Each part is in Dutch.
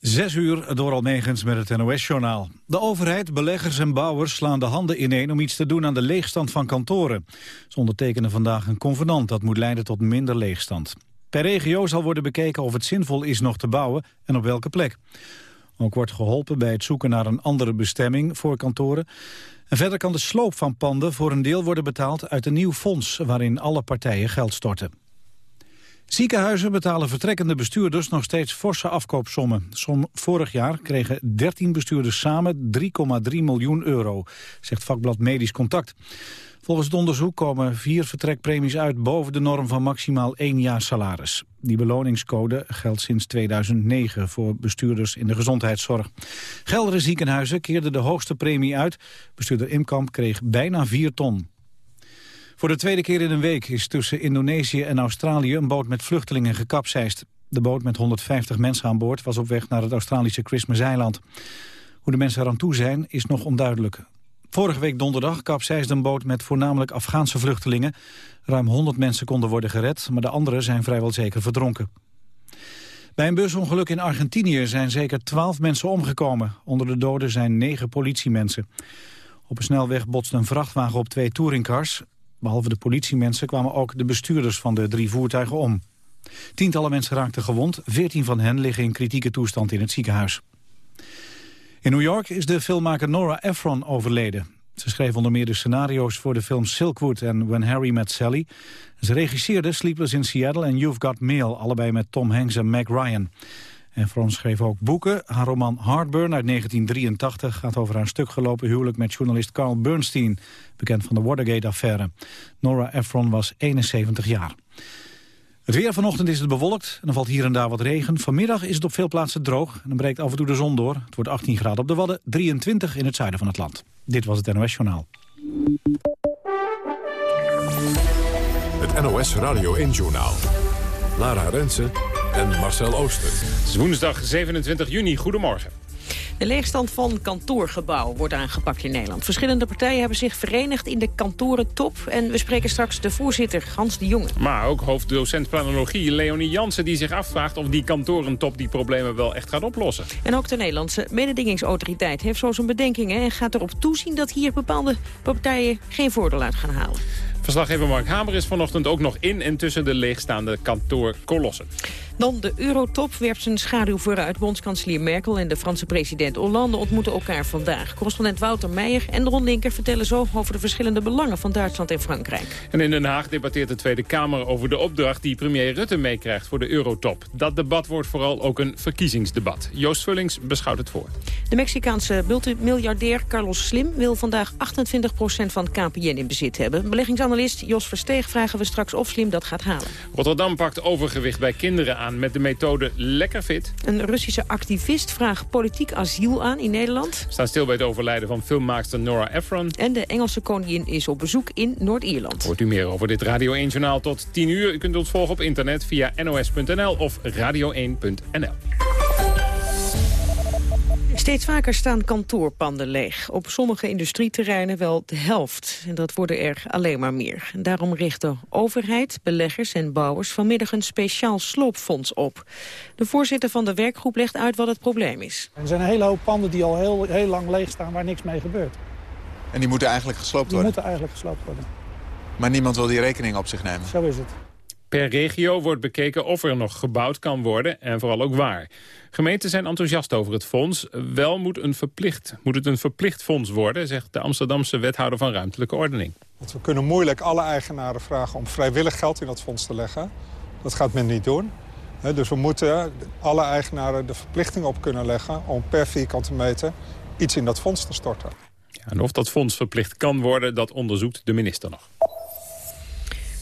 Zes uur door Almegens met het NOS-journaal. De overheid, beleggers en bouwers slaan de handen ineen om iets te doen aan de leegstand van kantoren. Ze ondertekenen vandaag een convenant dat moet leiden tot minder leegstand. Per regio zal worden bekeken of het zinvol is nog te bouwen en op welke plek. Ook wordt geholpen bij het zoeken naar een andere bestemming voor kantoren. En verder kan de sloop van panden voor een deel worden betaald uit een nieuw fonds... waarin alle partijen geld storten. Ziekenhuizen betalen vertrekkende bestuurders nog steeds forse afkoopsommen. Som vorig jaar kregen 13 bestuurders samen 3,3 miljoen euro, zegt vakblad Medisch Contact. Volgens het onderzoek komen vier vertrekpremies uit boven de norm van maximaal één jaar salaris. Die beloningscode geldt sinds 2009 voor bestuurders in de gezondheidszorg. Geldere ziekenhuizen keerden de hoogste premie uit. Bestuurder Imkamp kreeg bijna 4 ton. Voor de tweede keer in een week is tussen Indonesië en Australië een boot met vluchtelingen gekapseist. De boot met 150 mensen aan boord was op weg naar het Australische Christmas-eiland. Hoe de mensen eraan toe zijn is nog onduidelijk. Vorige week donderdag kapseisde een boot met voornamelijk Afghaanse vluchtelingen. Ruim 100 mensen konden worden gered, maar de anderen zijn vrijwel zeker verdronken. Bij een busongeluk in Argentinië zijn zeker 12 mensen omgekomen. Onder de doden zijn 9 politiemensen. Op een snelweg botste een vrachtwagen op twee touringcars. Behalve de politiemensen kwamen ook de bestuurders van de drie voertuigen om. Tientallen mensen raakten gewond, veertien van hen liggen in kritieke toestand in het ziekenhuis. In New York is de filmmaker Nora Ephron overleden. Ze schreef onder meer de scenario's voor de films Silkwood en When Harry Met Sally. Ze regisseerde Sleepless in Seattle en You've Got Mail, allebei met Tom Hanks en Meg Ryan. Efron schreef ook boeken. Haar roman Heartburn uit 1983 gaat over haar stuk gelopen huwelijk met journalist Carl Bernstein, bekend van de Watergate-affaire. Nora Ephron was 71 jaar. Het weer vanochtend is het bewolkt en er valt hier en daar wat regen. Vanmiddag is het op veel plaatsen droog en dan breekt af en toe de zon door. Het wordt 18 graden op de Wadden, 23 in het zuiden van het land. Dit was het NOS Journaal. Het NOS Radio 1 Journaal. Lara Rensen en Marcel Ooster. Het is woensdag 27 juni. Goedemorgen. De leegstand van kantoorgebouw wordt aangepakt in Nederland. Verschillende partijen hebben zich verenigd in de kantorentop. En we spreken straks de voorzitter, Hans de Jonge. Maar ook hoofddocent planologie Leonie Jansen... die zich afvraagt of die kantorentop die problemen wel echt gaat oplossen. En ook de Nederlandse mededingingsautoriteit heeft zo zijn bedenkingen... en gaat erop toezien dat hier bepaalde partijen geen voordeel uit gaan halen. Verslaggever Mark Hamer is vanochtend ook nog in en tussen de leegstaande kantoorkolossen. Dan de Eurotop werpt zijn schaduw vooruit. Bondskanselier Merkel en de Franse president Hollande ontmoeten elkaar vandaag. Correspondent Wouter Meijer en Ron Linker vertellen zo over de verschillende belangen van Duitsland en Frankrijk. En in Den Haag debatteert de Tweede Kamer over de opdracht die premier Rutte meekrijgt voor de Eurotop. Dat debat wordt vooral ook een verkiezingsdebat. Joost Vullings beschouwt het voor. De Mexicaanse multimiljardair Carlos Slim wil vandaag 28% van KPN in bezit hebben. Beleggingsanalist Jos Versteeg vragen we straks of Slim dat gaat halen. Rotterdam pakt overgewicht bij kinderen aan met de methode Lekker Fit. Een Russische activist vraagt politiek asiel aan in Nederland. We staan stil bij het overlijden van filmmaakster Nora Ephron. En de Engelse koningin is op bezoek in Noord-Ierland. Hoort u meer over dit Radio 1-journaal tot 10 uur. U kunt ons volgen op internet via nos.nl of radio1.nl. Steeds vaker staan kantoorpanden leeg. Op sommige industrieterreinen wel de helft. En dat worden er alleen maar meer. En daarom richten overheid, beleggers en bouwers vanmiddag een speciaal sloopfonds op. De voorzitter van de werkgroep legt uit wat het probleem is. Er zijn een hele hoop panden die al heel, heel lang leeg staan waar niks mee gebeurt. En die moeten eigenlijk gesloopt Die worden? moeten eigenlijk gesloopt worden. Maar niemand wil die rekening op zich nemen? Zo is het. Per regio wordt bekeken of er nog gebouwd kan worden en vooral ook waar. Gemeenten zijn enthousiast over het fonds. Wel moet, een verplicht, moet het een verplicht fonds worden, zegt de Amsterdamse wethouder van ruimtelijke ordening. Want we kunnen moeilijk alle eigenaren vragen om vrijwillig geld in dat fonds te leggen. Dat gaat men niet doen. Dus we moeten alle eigenaren de verplichting op kunnen leggen... om per vierkante meter iets in dat fonds te storten. Ja, en of dat fonds verplicht kan worden, dat onderzoekt de minister nog.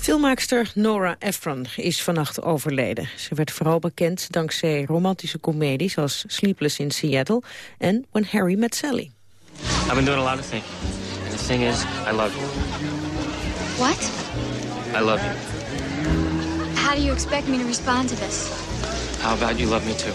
Filmmaakster Nora Ephron is vannacht overleden. Ze werd vooral bekend dankzij romantische comedies als Sleepless in Seattle en When Harry Met Sally. I've been doing a lot of thinking. And the thing is, I love you. What? I love you. How do you expect me to respond to this? How about you love me too?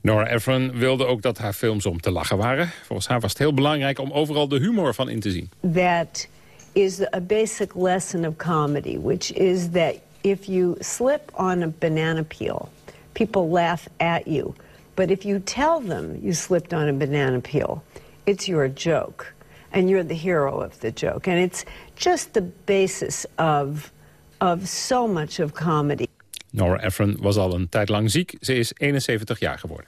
Nora Ephron wilde ook dat haar films om te lachen waren. Volgens haar was het heel belangrijk om overal de humor van in te zien. that is a basic lesson of comedy, which is that if you slip on a banana peel, people laugh at you. But if you tell them you slipped on a banana peel, it's your joke. And you're the hero of the joke. And it's just the basis of, of so much of comedy. Nora Ephron was al een tijd lang ziek. Ze is 71 jaar geworden.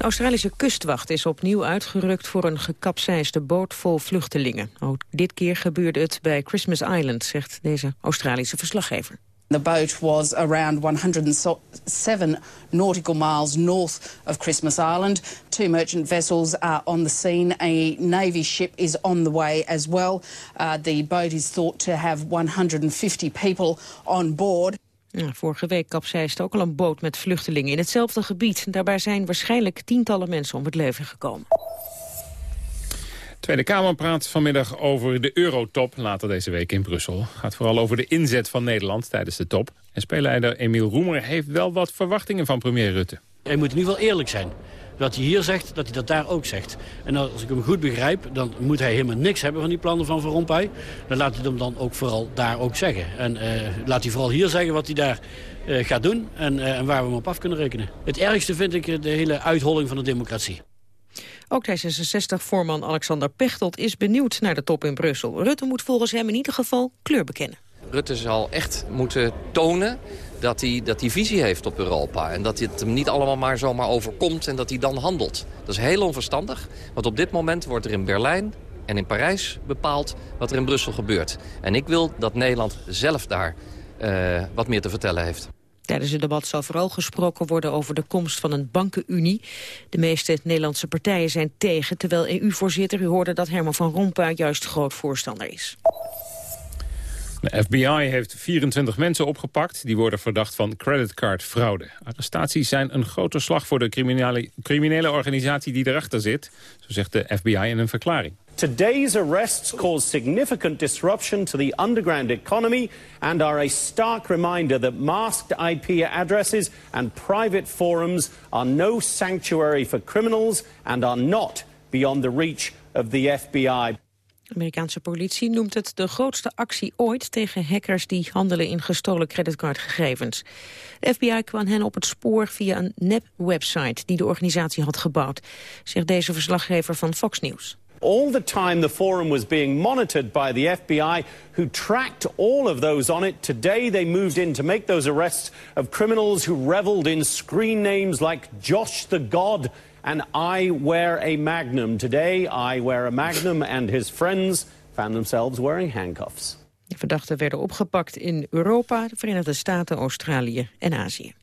De Australische kustwacht is opnieuw uitgerukt voor een gekapseisde boot vol vluchtelingen. Dit keer gebeurde het bij Christmas Island, zegt deze Australische verslaggever. The boat was around 107 nautical miles north of Christmas Island. Two merchant vessels are on the scene. A Navy ship is on the way as well. Uh, the boat is thought to have 150 people on board. Ja, vorige week kapseisde ook al een boot met vluchtelingen in hetzelfde gebied. Daarbij zijn waarschijnlijk tientallen mensen om het leven gekomen. Tweede Kamer praat vanmiddag over de eurotop later deze week in Brussel. Gaat vooral over de inzet van Nederland tijdens de top. En speelleider Emiel Roemer heeft wel wat verwachtingen van premier Rutte. Hij moet in ieder geval eerlijk zijn. Wat hij hier zegt, dat hij dat daar ook zegt. En als ik hem goed begrijp, dan moet hij helemaal niks hebben van die plannen van Van Rompuy. Dan laat hij hem dan ook vooral daar ook zeggen. En uh, laat hij vooral hier zeggen wat hij daar uh, gaat doen en, uh, en, waar we hem op af kunnen rekenen. Het ergste vind ik de hele uitholling van de democratie. Ook D66-voorman Alexander Pechtold is benieuwd naar de top in Brussel. Rutte moet volgens hem in ieder geval kleur bekennen. Rutte zal echt moeten tonen dat hij, dat hij visie heeft op Europa. En dat het hem niet allemaal maar zomaar overkomt en dat hij dan handelt. Dat is heel onverstandig, want op dit moment wordt er in Berlijn en in Parijs bepaald wat er in Brussel gebeurt. En ik wil dat Nederland zelf daar uh, wat meer te vertellen heeft. Tijdens het debat zal vooral gesproken worden over de komst van een bankenunie. De meeste Nederlandse partijen zijn tegen, terwijl EU-voorzitter, u hoorde dat Herman van Rompuy juist groot voorstander is. De FBI heeft 24 mensen opgepakt. Die worden verdacht van creditcardfraude. Arrestaties zijn een grote slag voor de criminele, criminele organisatie die erachter zit. Zo zegt de FBI in een verklaring. Today's arrests cause significant disruption to the underground economy and are a stark reminder that masked IP addresses and private forums are no sanctuary for criminals and are not beyond the reach of the FBI. De Amerikaanse politie noemt het de grootste actie ooit tegen hackers die handelen in gestolen creditcardgegevens. De FBI kwam hen op het spoor via een nep-website die de organisatie had gebouwd, zegt deze verslaggever van Fox News. All the time the forum was being monitored by the FBI, who tracked all of those on it. Today they moved in to make those arrests of criminals who reveled in screen names like Josh the God and I wear a magnum. Today, I wear a magnum and his friends found themselves wearing handcuffs. De verdachten werden opgepakt in Europa, de Verenigde Staten, Australië en Azië.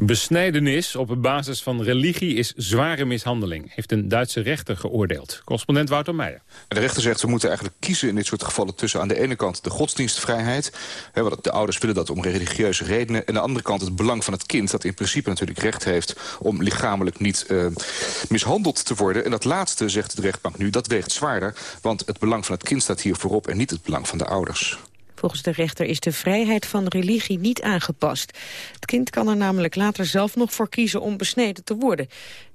Besnijdenis op basis van religie is zware mishandeling, heeft een Duitse rechter geoordeeld. Correspondent Wouter Meijer. De rechter zegt, we moeten eigenlijk kiezen in dit soort gevallen tussen aan de ene kant de godsdienstvrijheid, hè, want de ouders willen dat om religieuze redenen, en aan de andere kant het belang van het kind, dat in principe natuurlijk recht heeft om lichamelijk niet uh, mishandeld te worden. En dat laatste, zegt de rechtbank nu, dat weegt zwaarder, want het belang van het kind staat hier voorop en niet het belang van de ouders. Volgens de rechter is de vrijheid van religie niet aangepast. Het kind kan er namelijk later zelf nog voor kiezen om besneden te worden.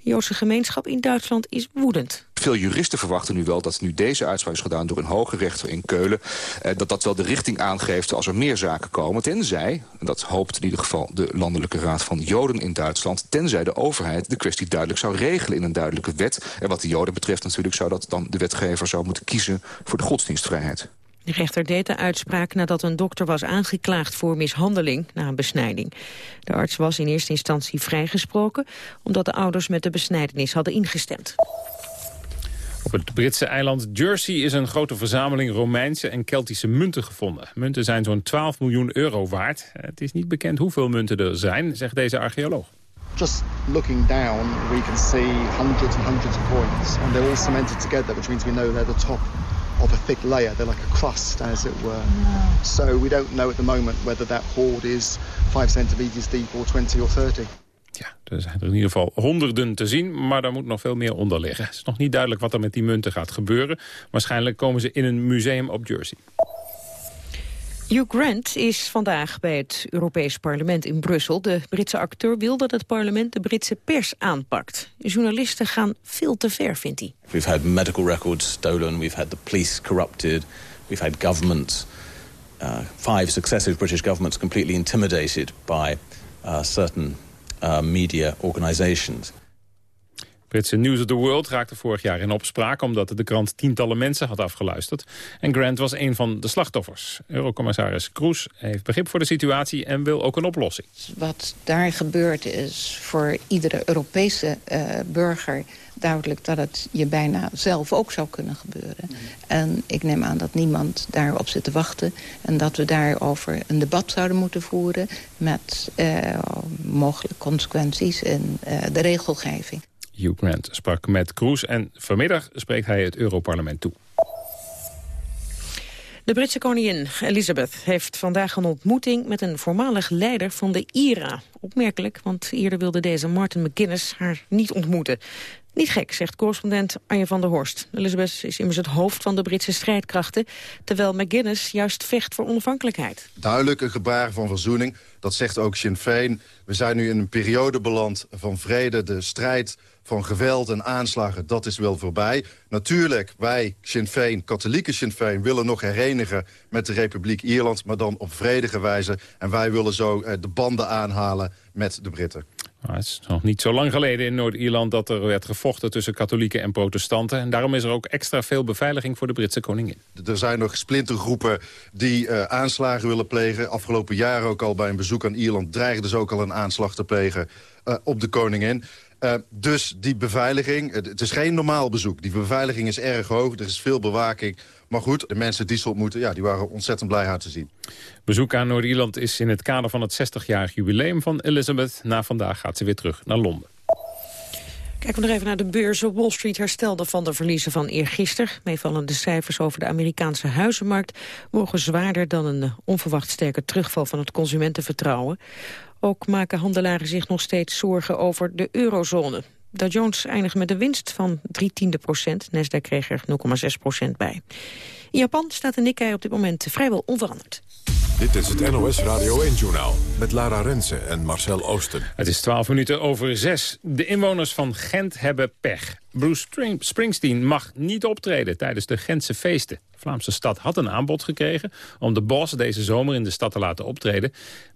De Joodse gemeenschap in Duitsland is woedend. Veel juristen verwachten nu wel dat nu deze uitspraak is gedaan door een hoge rechter in Keulen... Eh, dat dat wel de richting aangeeft als er meer zaken komen. Tenzij, en dat hoopt in ieder geval de Landelijke Raad van Joden in Duitsland... tenzij de overheid de kwestie duidelijk zou regelen in een duidelijke wet. En wat de Joden betreft natuurlijk zou dat dan de wetgever zou moeten kiezen voor de godsdienstvrijheid. De rechter deed de uitspraak nadat een dokter was aangeklaagd voor mishandeling na een besnijding. De arts was in eerste instantie vrijgesproken omdat de ouders met de besnijdenis hadden ingestemd. Op het Britse eiland Jersey is een grote verzameling Romeinse en Keltische munten gevonden. Munten zijn zo'n 12 miljoen euro waard. Het is niet bekend hoeveel munten er zijn, zegt deze archeoloog. Just looking down, we can see hundreds and hundreds of coins. And they're all cemented together, which means we know they're the top of a thick layer. They're like a crust, as it were. Yeah. So we don't know at the moment whether that hoard is 5 centimeters deep or 20 or 30. Ja, er zijn er in ieder geval honderden te zien, maar daar moet nog veel meer onder liggen. Het is nog niet duidelijk wat er met die munten gaat gebeuren. Waarschijnlijk komen ze in een museum op Jersey. Hugh Grant is vandaag bij het Europees Parlement in Brussel. De Britse acteur wil dat het parlement de Britse pers aanpakt. Journalisten gaan veel te ver, vindt hij. We've had medical records stolen, we've had the police corrupted, we've had governments, uh, five successive British governments completely intimidated by uh, certain uh, media organizations. Britse News of the World raakte vorig jaar in opspraak... omdat de krant tientallen mensen had afgeluisterd. En Grant was een van de slachtoffers. Eurocommissaris Kroes heeft begrip voor de situatie... en wil ook een oplossing. Wat daar gebeurd is voor iedere Europese uh, burger duidelijk dat het je bijna zelf ook zou kunnen gebeuren. En ik neem aan dat niemand daarop zit te wachten... en dat we daarover een debat zouden moeten voeren... met uh, mogelijke consequenties in uh, de regelgeving. Hugh Grant sprak met Kroes en vanmiddag spreekt hij het Europarlement toe. De Britse koningin Elizabeth heeft vandaag een ontmoeting met een voormalig leider van de IRA. Opmerkelijk, want eerder wilde deze Martin McGuinness haar niet ontmoeten. Niet gek, zegt correspondent Anja van der Horst. Elizabeth is immers het hoofd van de Britse strijdkrachten... terwijl McGuinness juist vecht voor onafhankelijkheid. Duidelijk een gebaar van verzoening, dat zegt ook Sinn Féin. We zijn nu in een periode beland van vrede. De strijd van geweld en aanslagen, dat is wel voorbij. Natuurlijk, wij, Sinn Féin, katholieke Sinn Féin... willen nog herenigen met de Republiek Ierland... maar dan op vredige wijze. En wij willen zo eh, de banden aanhalen met de Britten. Nou, het is nog niet zo lang geleden in Noord-Ierland dat er werd gevochten tussen katholieken en protestanten. En daarom is er ook extra veel beveiliging voor de Britse koningin. Er zijn nog splintergroepen die uh, aanslagen willen plegen. Afgelopen jaar ook al bij een bezoek aan Ierland dreigden ze ook al een aanslag te plegen uh, op de koningin. Uh, dus die beveiliging, het, het is geen normaal bezoek. Die beveiliging is erg hoog, er is veel bewaking. Maar goed, de mensen die ze ontmoeten, ja, die waren ontzettend blij haar te zien. Bezoek aan Noord-Ierland is in het kader van het 60-jarig jubileum van Elizabeth. Na vandaag gaat ze weer terug naar Londen. Kijken we nog even naar de beurzen. Wall Street herstelde van de verliezen van eergisteren. Meevallende cijfers over de Amerikaanse huizenmarkt... mogen zwaarder dan een onverwacht sterke terugval van het consumentenvertrouwen. Ook maken handelaren zich nog steeds zorgen over de eurozone. Dow Jones eindigt met een winst van 3 tiende procent. Nasdaq kreeg er 0,6 procent bij. In Japan staat de Nikkei op dit moment vrijwel onveranderd. Dit is het NOS Radio 1-journaal met Lara Rensen en Marcel Oosten. Het is 12 minuten over 6. De inwoners van Gent hebben pech. Bruce Springsteen mag niet optreden tijdens de Gentse feesten. De Vlaamse stad had een aanbod gekregen om de Bos deze zomer in de stad te laten optreden.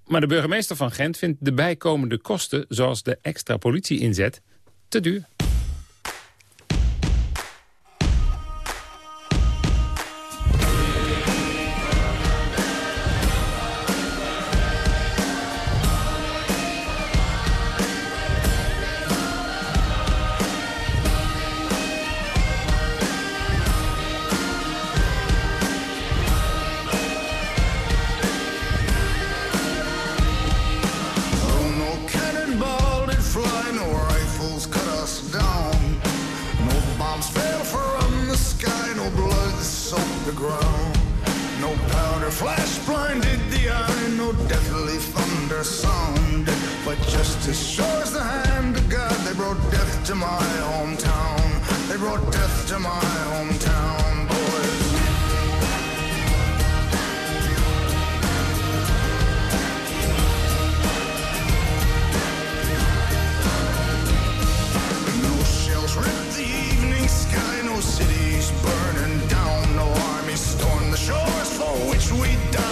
Maar de burgemeester van Gent vindt de bijkomende kosten, zoals de extra politie-inzet, te duur. soaked the ground. No powder flash blinded the eye, no deathly thunder sounded. But justice shows the hand of God. They brought death to my hometown. They brought death to my hometown, boys. No shells ripped the evening sky, no cities burning down chores for which we die.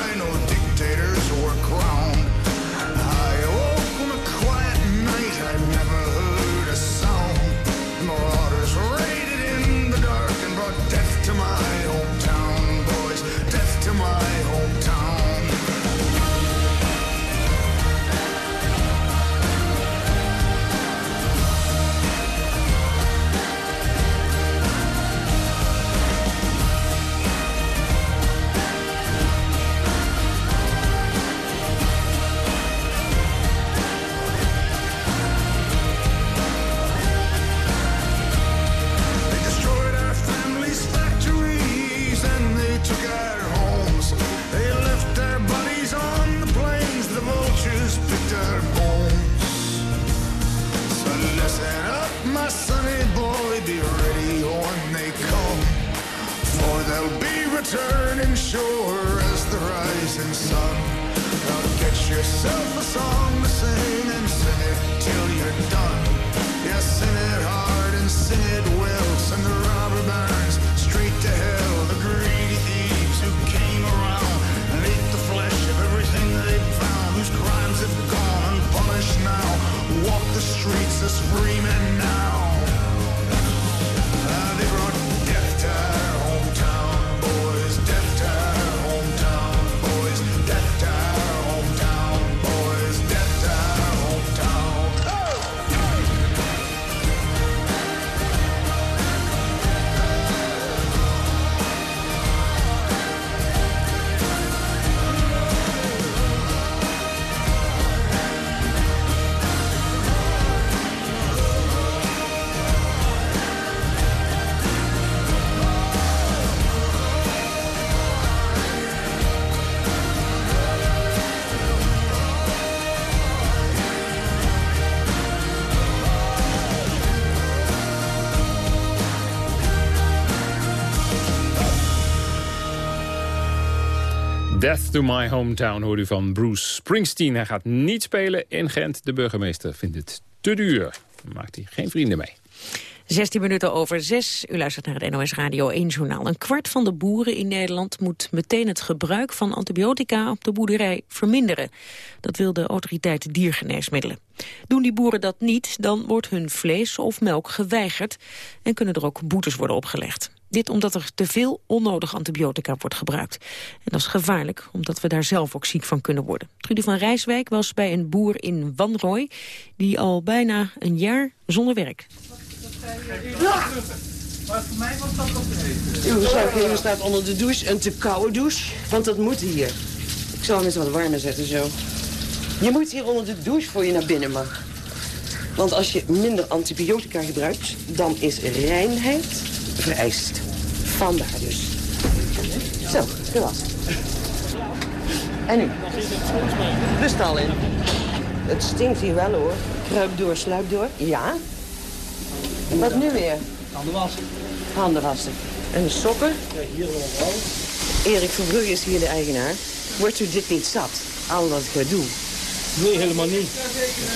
sure as the rising sun. Now get yourself a song to sing and sing it till you're done. Yeah, sing it hard and sing it well. Send the robber barons straight to hell. The greedy thieves who came around and ate the flesh of everything they found, whose crimes have gone unpunished now. Walk the streets as free men now. To my hometown hoor u van Bruce Springsteen. Hij gaat niet spelen in Gent. De burgemeester vindt het te duur. Maakt hij geen vrienden mee. 16 minuten over 6. U luistert naar het NOS Radio 1 journaal. Een kwart van de boeren in Nederland moet meteen het gebruik van antibiotica op de boerderij verminderen. Dat wil de autoriteit diergeneesmiddelen. Doen die boeren dat niet, dan wordt hun vlees of melk geweigerd en kunnen er ook boetes worden opgelegd. Dit omdat er te veel onnodig antibiotica wordt gebruikt. En dat is gevaarlijk, omdat we daar zelf ook ziek van kunnen worden. Trudy van Rijswijk was bij een boer in Wanrooy... die al bijna een jaar zonder werk. Maar voor mij was dat nog Uw zuiggever staat onder de douche, een te koude douche. Want dat moet hier. Ik zal hem eens wat warmer zetten zo. Je moet hier onder de douche voor je naar binnen mag. Want als je minder antibiotica gebruikt, dan is reinheid vereist. Vandaar dus. Zo, gewassen. En nu? Rust al in. Het stinkt hier wel hoor. Kruip door, sluip door. Ja. Wat nu weer? Handen wassen. Handen wassen. En de sokken? Kijk, hier nog wel. Erik Verbrugge is hier de eigenaar. Wordt u dit niet zat? Al dat gedoe. Nee, helemaal niet.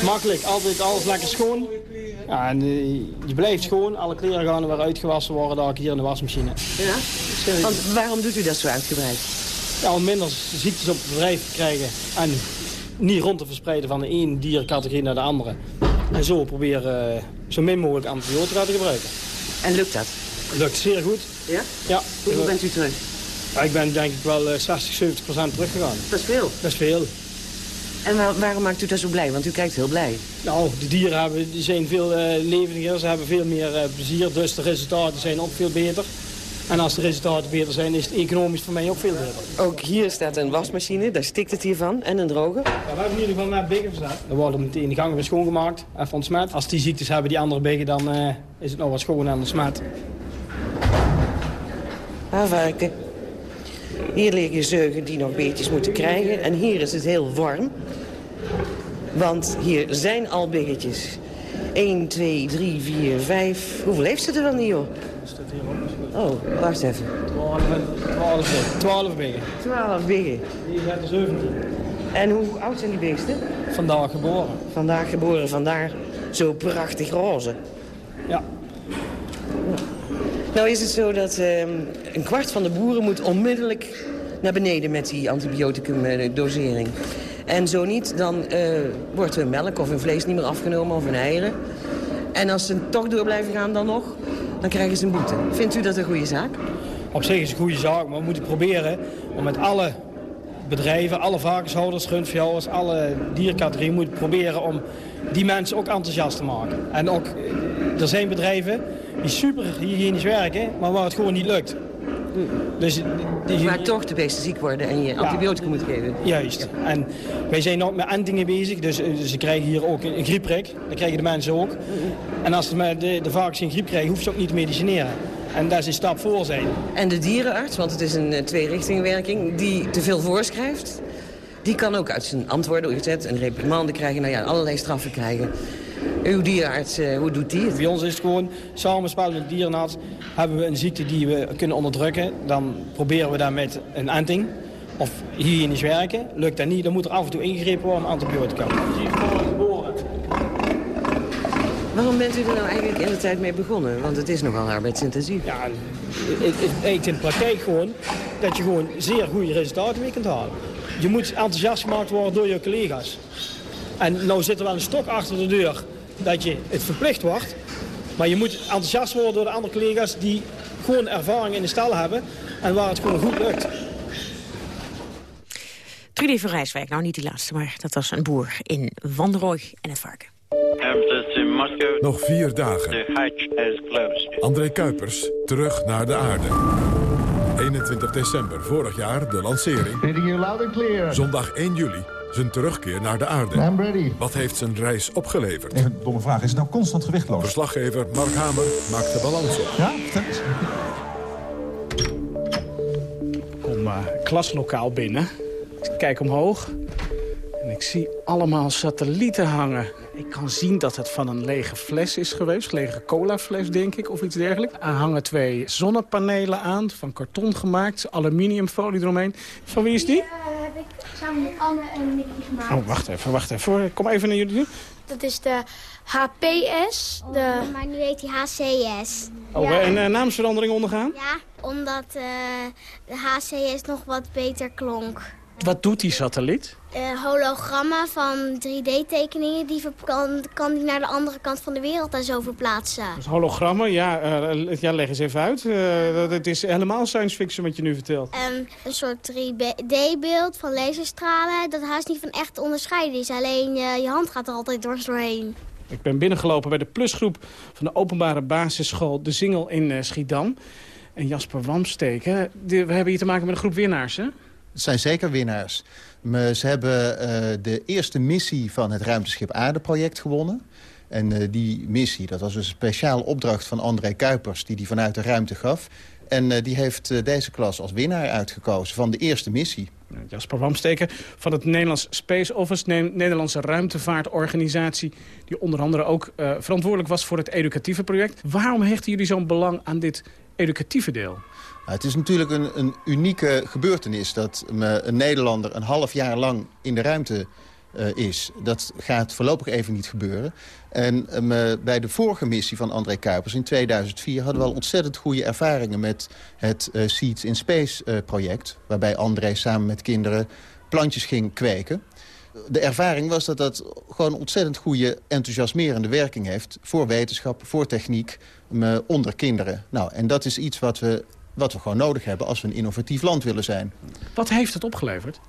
Makkelijk. Altijd alles lekker schoon. Ja, en eh, je blijft schoon. Alle kleren gaan er weer uitgewassen worden daar hier in de wasmachine. Ja? Want waarom doet u dat zo uitgebreid? Ja, om minder ziektes op het bedrijf te krijgen. En niet rond te verspreiden van de ene diercategorie naar de andere. En zo proberen uh, zo min mogelijk antibiotica te gebruiken. En lukt dat? Lukt zeer goed. Ja? Ja. Hoeveel bent u terug? Ja, ik ben denk ik wel uh, 60, 70 procent teruggegaan. Dat is veel. Dat is veel. En waar, waarom maakt u dat zo blij? Want u kijkt heel blij. Nou, de dieren hebben, die zijn veel uh, levendiger, ze hebben veel meer uh, plezier, dus de resultaten zijn ook veel beter. En als de resultaten beter zijn, is het economisch voor mij ook veel beter. Ook hier staat een wasmachine, daar stikt het hiervan, en een droger. Ja, we hebben in ieder geval met biggen staan. Dan worden meteen de gangen weer schoongemaakt, even ontsmet. Als die ziektes hebben, die andere biggen, dan uh, is het nog wat schoon en ontsmet. Haarvarken. Hier liggen zeugen die nog beetjes moeten krijgen. En hier is het heel warm. Want hier zijn al biggetjes. 1, 2, 3, 4, 5. Hoeveel heeft ze er dan niet, joh? Oh, wacht even. 12, 12 biggen. 12 biggen. 12 biggen. Hier zijn er 17. En hoe oud zijn die beesten? Vandaag geboren. Vandaag geboren, vandaar zo prachtig roze. Ja. Nou is het zo dat uh, een kwart van de boeren moet onmiddellijk naar beneden met die antibioticum-dosering. En zo niet, dan uh, wordt hun melk of hun vlees niet meer afgenomen of hun eieren. En als ze toch door blijven gaan dan nog, dan krijgen ze een boete. Vindt u dat een goede zaak? Op zich is het een goede zaak, maar we moeten proberen om met alle bedrijven, alle varkenshouders, rundveehouders, alle diercategorieën moeten proberen om die mensen ook enthousiast te maken. En ook, er zijn bedrijven die super hygiënisch werken, maar waar het gewoon niet lukt. Dus die, waar toch de beesten ziek worden en je antibiotica ja, moet geven. Juist. Ja. En wij zijn ook met entingen bezig, dus, dus ze krijgen hier ook een, griepprik. Dat krijgen de mensen ook. Mm -hmm. En als de, de, de varkens geen griep krijgen, hoeven ze ook niet te medicineren. En daar is een stap voor zijn. En de dierenarts, want het is een uh, tweerichtingwerking, die te veel voorschrijft... die kan ook uit zijn antwoorden gezet een reprimande krijgen, nou ja, allerlei straffen krijgen. Uw dierenarts, uh, hoe doet die het? Bij ons is het gewoon, samenspel met de dierenarts... hebben we een ziekte die we kunnen onderdrukken. Dan proberen we daar met een enting of hygiënisch werken. Lukt dat niet, dan moet er af en toe ingegrepen worden met antibiotica. Waarom bent u er nou eigenlijk in de tijd mee begonnen? Want het is nogal arbeidsintensief. Ja, het eet in de praktijk gewoon dat je gewoon zeer goede resultaten mee kunt halen. Je moet enthousiast gemaakt worden door je collega's. En nou zit er wel een stok achter de deur dat je het verplicht wordt. Maar je moet enthousiast worden door de andere collega's die gewoon ervaring in de stal hebben. En waar het gewoon goed lukt. Trudy van Rijswijk, nou niet die laatste, maar dat was een boer in Wanrooy en het varken. Nog vier dagen. André Kuipers, terug naar de aarde. 21 december vorig jaar de lancering. Zondag 1 juli zijn terugkeer naar de aarde. I'm ready. Wat heeft zijn reis opgeleverd? Even een domme vraag, is het nou constant gewichtloos? Verslaggever Mark Hamer maakt de balans op. Ja, vertel eens. Ik kom eh, klaslokaal binnen. Ik kijk omhoog. En ik zie allemaal satellieten hangen. Ik kan zien dat het van een lege fles is geweest. Lege colafles, denk ik, of iets dergelijks. Er hangen twee zonnepanelen aan, van karton gemaakt. Aluminiumfolie eromheen. Van wie is die? Samen met Anne en Nicky gemaakt. Oh, wacht even, wacht even. Kom even naar jullie toe. Dat is de HPS. De... Maar nu heet hij HCS. Oh, en uh, naamsverandering ondergaan? Ja, omdat eh, de HCS nog wat beter klonk. Wat doet die satelliet? Uh, hologrammen van 3D-tekeningen, die kan, kan die naar de andere kant van de wereld en zo verplaatsen. Dus hologrammen, ja, uh, ja, leg eens even uit. Uh, het is helemaal science fiction wat je nu vertelt. Um, een soort 3D-beeld van laserstralen, dat haast niet van echt te onderscheiden is. Alleen je hand gaat er altijd dwars doorheen. Ik ben binnengelopen bij de plusgroep van de openbare basisschool De Zingel in Schiedam. En Jasper Wamsteken, we hebben hier te maken met een groep winnaars, hè? Zijn zeker winnaars. Ze hebben uh, de eerste missie van het ruimteschip Aarde-project gewonnen. En uh, die missie, dat was een speciale opdracht van André Kuipers... die die vanuit de ruimte gaf. En uh, die heeft deze klas als winnaar uitgekozen van de eerste missie. Jasper Wamsteken van het Nederlands Space Office... Ne Nederlandse ruimtevaartorganisatie... die onder andere ook verantwoordelijk was voor het educatieve project. Waarom hechten jullie zo'n belang aan dit educatieve deel? Nou, het is natuurlijk een, een unieke gebeurtenis dat een Nederlander een half jaar lang in de ruimte uh, is. Dat gaat voorlopig even niet gebeuren. En uh, bij de vorige missie van André Kuipers in 2004... hadden we al ontzettend goede ervaringen met het uh, Seeds in Space project... waarbij André samen met kinderen plantjes ging kweken. De ervaring was dat dat gewoon ontzettend goede enthousiasmerende werking heeft... voor wetenschap, voor techniek, onder kinderen. Nou, en dat is iets wat we wat we gewoon nodig hebben als we een innovatief land willen zijn. Wat heeft het opgeleverd?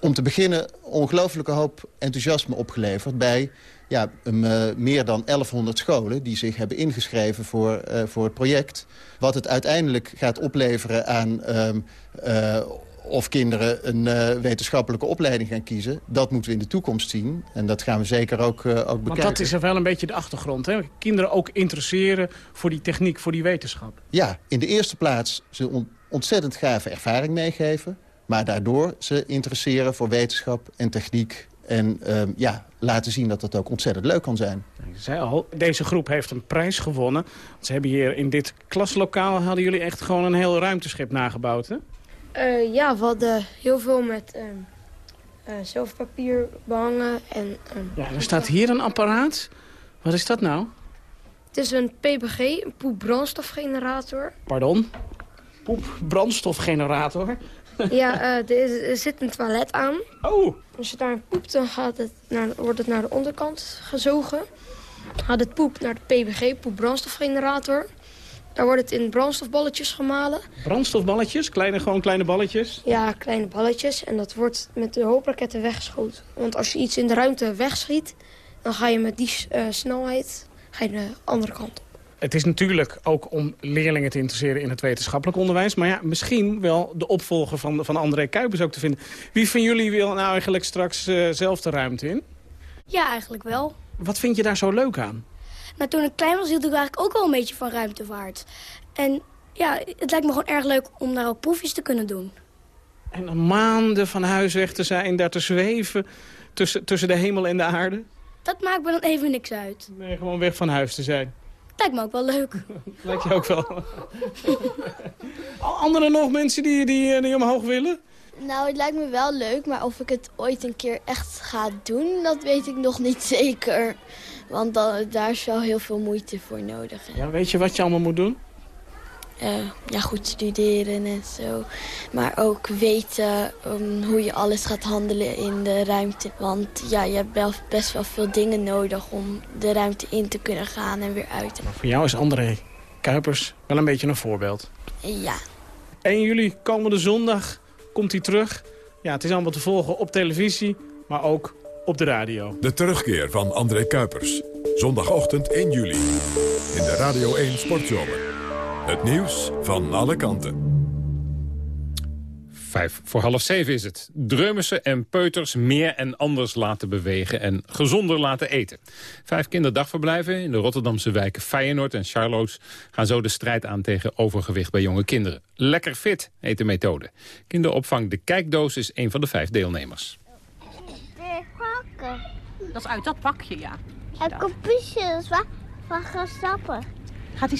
Om te beginnen ongelooflijke hoop enthousiasme opgeleverd bij ja, uh, meer dan 1100 scholen die zich hebben ingeschreven voor, uh, voor het project. Wat het uiteindelijk gaat opleveren aan um, uh, of kinderen een uh, wetenschappelijke opleiding gaan kiezen... dat moeten we in de toekomst zien. En dat gaan we zeker ook, uh, ook bekijken. Want dat is er wel een beetje de achtergrond. Hè? Kinderen ook interesseren voor die techniek, voor die wetenschap. Ja, in de eerste plaats ze on ontzettend gave ervaring meegeven... maar daardoor ze interesseren voor wetenschap en techniek... en uh, ja, laten zien dat dat ook ontzettend leuk kan zijn. Ik zei al, deze groep heeft een prijs gewonnen. Ze hebben hier in dit klaslokaal... hadden jullie echt gewoon een heel ruimteschip nagebouwd, hè? Uh, ja, we hadden heel veel met um, uh, zilverpapier behangen. En, um, ja, er staat hier een apparaat. Wat is dat nou? Het is een PPG, een poepbrandstofgenerator. Pardon? Poepbrandstofgenerator? ja, uh, er, er, zit een toilet aan. Oh! Als je daar poept, dan gaat het naar, wordt het naar de onderkant gezogen. Gaat het poep naar de PPG, poepbrandstofgenerator. Daar wordt het in brandstofballetjes gemalen. Brandstofballetjes? Kleine, gewoon kleine balletjes? Ja, kleine balletjes. En dat wordt met de hoopraketten weggeschoten. Want als je iets in de ruimte wegschiet... dan ga je met die uh, snelheid ga je de andere kant op. Het is natuurlijk ook om leerlingen te interesseren in het wetenschappelijk onderwijs. Maar ja, misschien wel de opvolger van, van André Kuipers ook te vinden. Wie van jullie wil nou eigenlijk straks uh, zelf de ruimte in? Ja, eigenlijk wel. Wat vind je daar zo leuk aan? Maar toen ik klein was, hield ik eigenlijk ook wel een beetje van ruimtevaart. En ja, het lijkt me gewoon erg leuk om daar ook proefjes te kunnen doen. En dan maanden van huis weg te zijn, daar te zweven tussen, tussen de hemel en de aarde? Dat maakt me dan even niks uit. Nee, gewoon weg van huis te zijn. Lijkt me ook wel leuk. Lijkt je ook wel. Anderen nog mensen die, die, die omhoog willen? Nou, het lijkt me wel leuk, maar of ik het ooit een keer echt ga doen, dat weet ik nog niet zeker. Want dan, daar is wel heel veel moeite voor nodig. Ja, weet je wat je allemaal moet doen? eh, ja, goed studeren en zo. Maar ook weten um, hoe je alles gaat handelen in de ruimte. Want ja, je hebt wel best wel veel dingen nodig om de ruimte in te kunnen gaan en weer uit. Voor jou is André Kuipers wel een beetje een voorbeeld. Ja. 1 juli, komende zondag, komt hij terug. Ja, het is allemaal te volgen op televisie, maar ook op de radio. De terugkeer van André Kuipers. Zondagochtend 1 juli. In de Radio 1 Sportzomer. Het nieuws van alle kanten. Vijf voor half zeven is het. Dreumissen en peuters meer en anders laten bewegen en gezonder laten eten. Vijf kinderdagverblijven in de Rotterdamse wijken Feyenoord en Charloes... gaan zo de strijd aan tegen overgewicht bij jonge kinderen. Lekker fit heet de methode. Kinderopvang De Kijkdoos is een van de vijf deelnemers. Dat is uit dat pakje, ja. Kopje is wat van gaan stappen.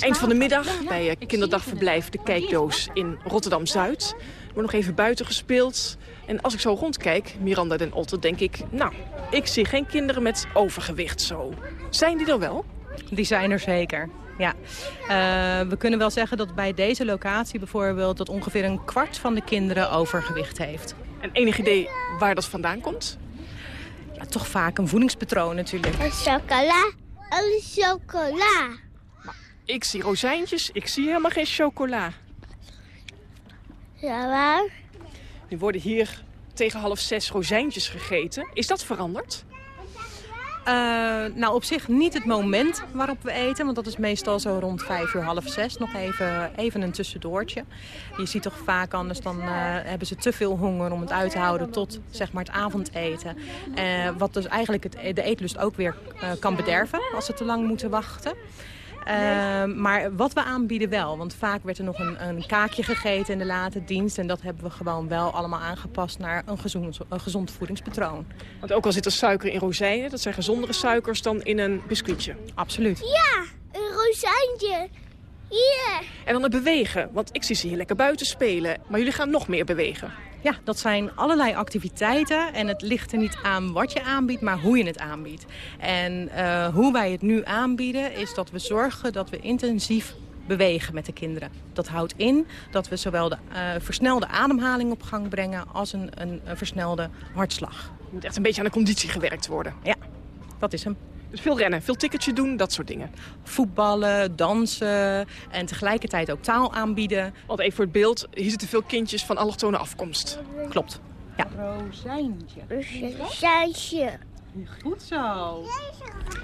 Eind van de middag bij eh, kinderdagverblijf De Kijkdoos in Rotterdam-Zuid. Er wordt nog even buiten gespeeld. En als ik zo rondkijk, Miranda den Otter, denk ik... nou, ik zie geen kinderen met overgewicht zo. Zijn die er wel? Die zijn er zeker. Ja. Eh, we kunnen wel zeggen dat bij deze locatie bijvoorbeeld... dat ongeveer een kwart van de kinderen overgewicht heeft. En enig idee waar dat vandaan komt? Toch vaak een voedingspatroon natuurlijk. En chocola. Alle chocola. Ik zie rozijntjes, ik zie helemaal geen chocola. Ja, waar? Nu worden hier tegen half zes rozijntjes gegeten. Is dat veranderd? Eh, nou, op zich niet het moment waarop we eten. Want dat is meestal zo rond vijf uur, half zes. Nog even, even een tussendoortje. Je ziet toch vaak anders, dan eh, hebben ze te veel honger om het uit te houden tot zeg maar, het avondeten. Eh, wat dus eigenlijk het, de eetlust ook weer kan bederven als ze te lang moeten wachten. Eh, maar wat we aanbieden wel. Want vaak werd er nog een, een kaakje gegeten in de late dienst. En dat hebben we gewoon wel allemaal aangepast naar een gezond, een gezond voedingspatroon. Want ook al zit er suiker in rozijnen, dat zijn gezondere suikers dan in een biscuitje. Absoluut. Ja, een rozijntje. Hier. En dan het bewegen, want ik zie ze hier lekker buiten spelen. Maar jullie gaan nog meer bewegen. Ja, dat zijn allerlei activiteiten. En het ligt er niet aan wat je aanbiedt, maar hoe je het aanbiedt. En eh, hoe wij het nu aanbieden is dat we zorgen dat we intensief bewegen met de kinderen. Dat houdt in dat we zowel de eh, versnelde ademhaling op gang brengen... als een, een, een versnelde hartslag. Er moet echt een beetje aan de conditie gewerkt worden. Ja, dat is hem. Dus veel rennen, veel ticketje doen, dat soort dingen. Voetballen, dansen en tegelijkertijd ook taal aanbieden. Want even voor het beeld, hier zitten veel kindjes van allochtone afkomst. Klopt. Ja. Rozijntje. Rozijntje. Goed zo.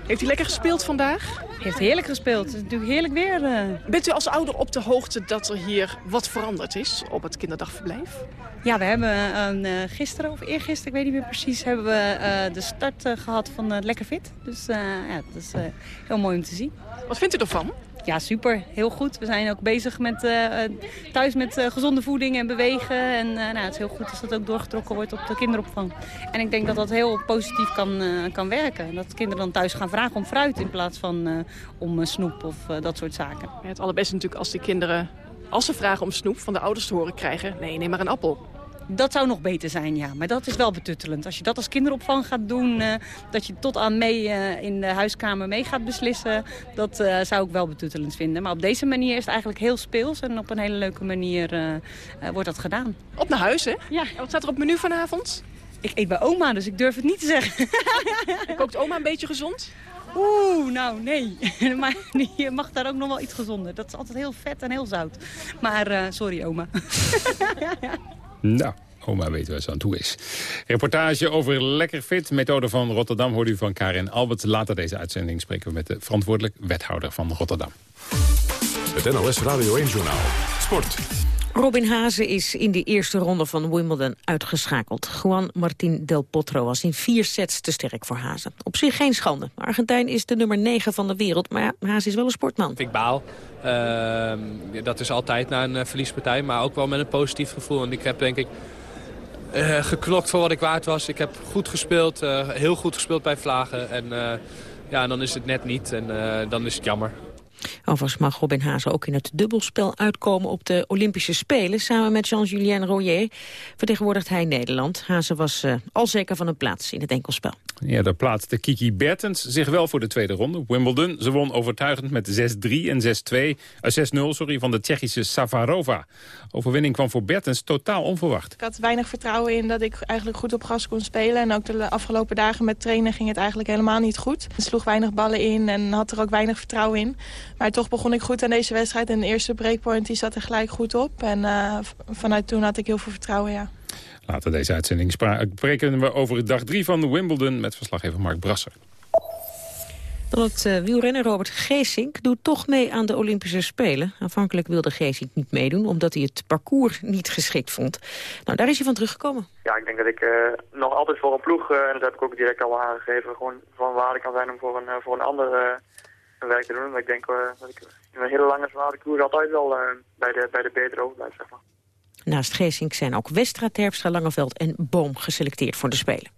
Heeft u lekker gespeeld vandaag? Heeft heerlijk gespeeld. Het is natuurlijk heerlijk weer. eh. Bent u als ouder op de hoogte dat er hier wat veranderd is op het kinderdagverblijf? Ja, we hebben een, eh, gisteren of eergisteren, ik weet niet meer precies, hebben we eh, de start eh, gehad van eh, Lekker Fit. Dus eh, ja, dat is eh, heel mooi om te zien. Wat vindt u ervan? Ja, super. Heel goed. We zijn ook bezig met, eh, eh, thuis met eh, gezonde voeding en bewegen. En nou, het is heel goed als dat ook doorgetrokken wordt op de kinderopvang. En ik denk dat dat heel positief kan, kan werken. Dat kinderen dan thuis gaan vragen om fruit in plaats van om snoep of dat soort zaken. Ja, het allerbeste natuurlijk als de kinderen, als ze vragen om snoep, van de ouders te horen krijgen. Nee, neem maar een appel. Dat zou nog beter zijn, ja. Maar dat is wel betuttelend. Als je dat als kinderopvang gaat doen, eh, dat je tot aan mee eh, in de huiskamer mee gaat beslissen, dat eh, zou ik wel betuttelend vinden. Maar op deze manier is het eigenlijk heel speels en op een hele leuke manier wordt dat gedaan. Op naar huis, hè? Ja. En wat staat er op het menu vanavond? Ik eet bij oma, dus ik durf het niet te zeggen. Kookt oma een beetje gezond? Oeh, nou nee. maar je mag daar ook nog wel iets gezonder. Dat is altijd heel vet en heel zout. Maar sorry oma. Nou, oma weet waar ze aan toe is. Reportage over Lekker Fit, methode van Rotterdam... hoorde u van Karin Albert. Later deze uitzending spreken we met de verantwoordelijk wethouder van Rotterdam. Het NOS Radio 1-journaal. Sport. Robin Haase is in de eerste ronde van Wimbledon uitgeschakeld. Juan Martín Del Potro was in vier sets te sterk voor Haase. Op zich geen schande. Argentijn is de nummer 9 van de wereld, maar Haase is wel een sportman. Ik baal. Ehm, dat is altijd na een eh, verliespartij, maar ook wel met een positief gevoel. En ik heb denk ik eh, geklokt voor wat ik waard was. Ik heb goed gespeeld, eh, heel goed gespeeld bij Vlagen. En ja, dan is het net niet en dan is het jammer. Overigens mag Robin Haase ook in het dubbelspel uitkomen op de Olympische Spelen. Samen met Jean-Julien Royer vertegenwoordigt hij Nederland. Haase was uh, al zeker van een plaats in het enkelspel. Ja, daar plaatste Kiki Bertens zich wel voor de tweede ronde. Wimbledon, ze won overtuigend met 6-3 en 6-2, uh, 6-0 sorry, van de Tsjechische Savarova. Overwinning kwam voor Bertens totaal onverwacht. Ik had weinig vertrouwen in dat ik eigenlijk goed op gas kon spelen. En ook de afgelopen dagen met trainen ging het eigenlijk helemaal niet goed. Ik sloeg weinig ballen in en had er ook weinig vertrouwen in. Maar toch begon ik goed aan deze wedstrijd. En de eerste breakpoint die zat er gelijk goed op. En uh, vanuit toen had ik heel veel vertrouwen, ja. Later deze uitzending spreken we over dag 3 van Wimbledon... met verslaggever Mark Brasser. Dan het uh, wielrenner Robert Geesink doet toch mee aan de Olympische Spelen. Aanvankelijk wilde Geesink niet meedoen omdat hij het parcours niet geschikt vond. Nou, daar is hij van teruggekomen. Ja, ik denk dat ik uh, nog altijd voor een ploeg, uh, en dat heb ik ook direct al aangegeven, gewoon van waarde kan zijn om voor een, voor een ander werk te doen. Maar ik denk dat ik in een hele lange zware koers altijd wel bij, de, bij de betere overblijf, zeg maar. Naast Geesink zijn ook Westra, Terpstra, Langeveld en Boom geselecteerd voor de Spelen.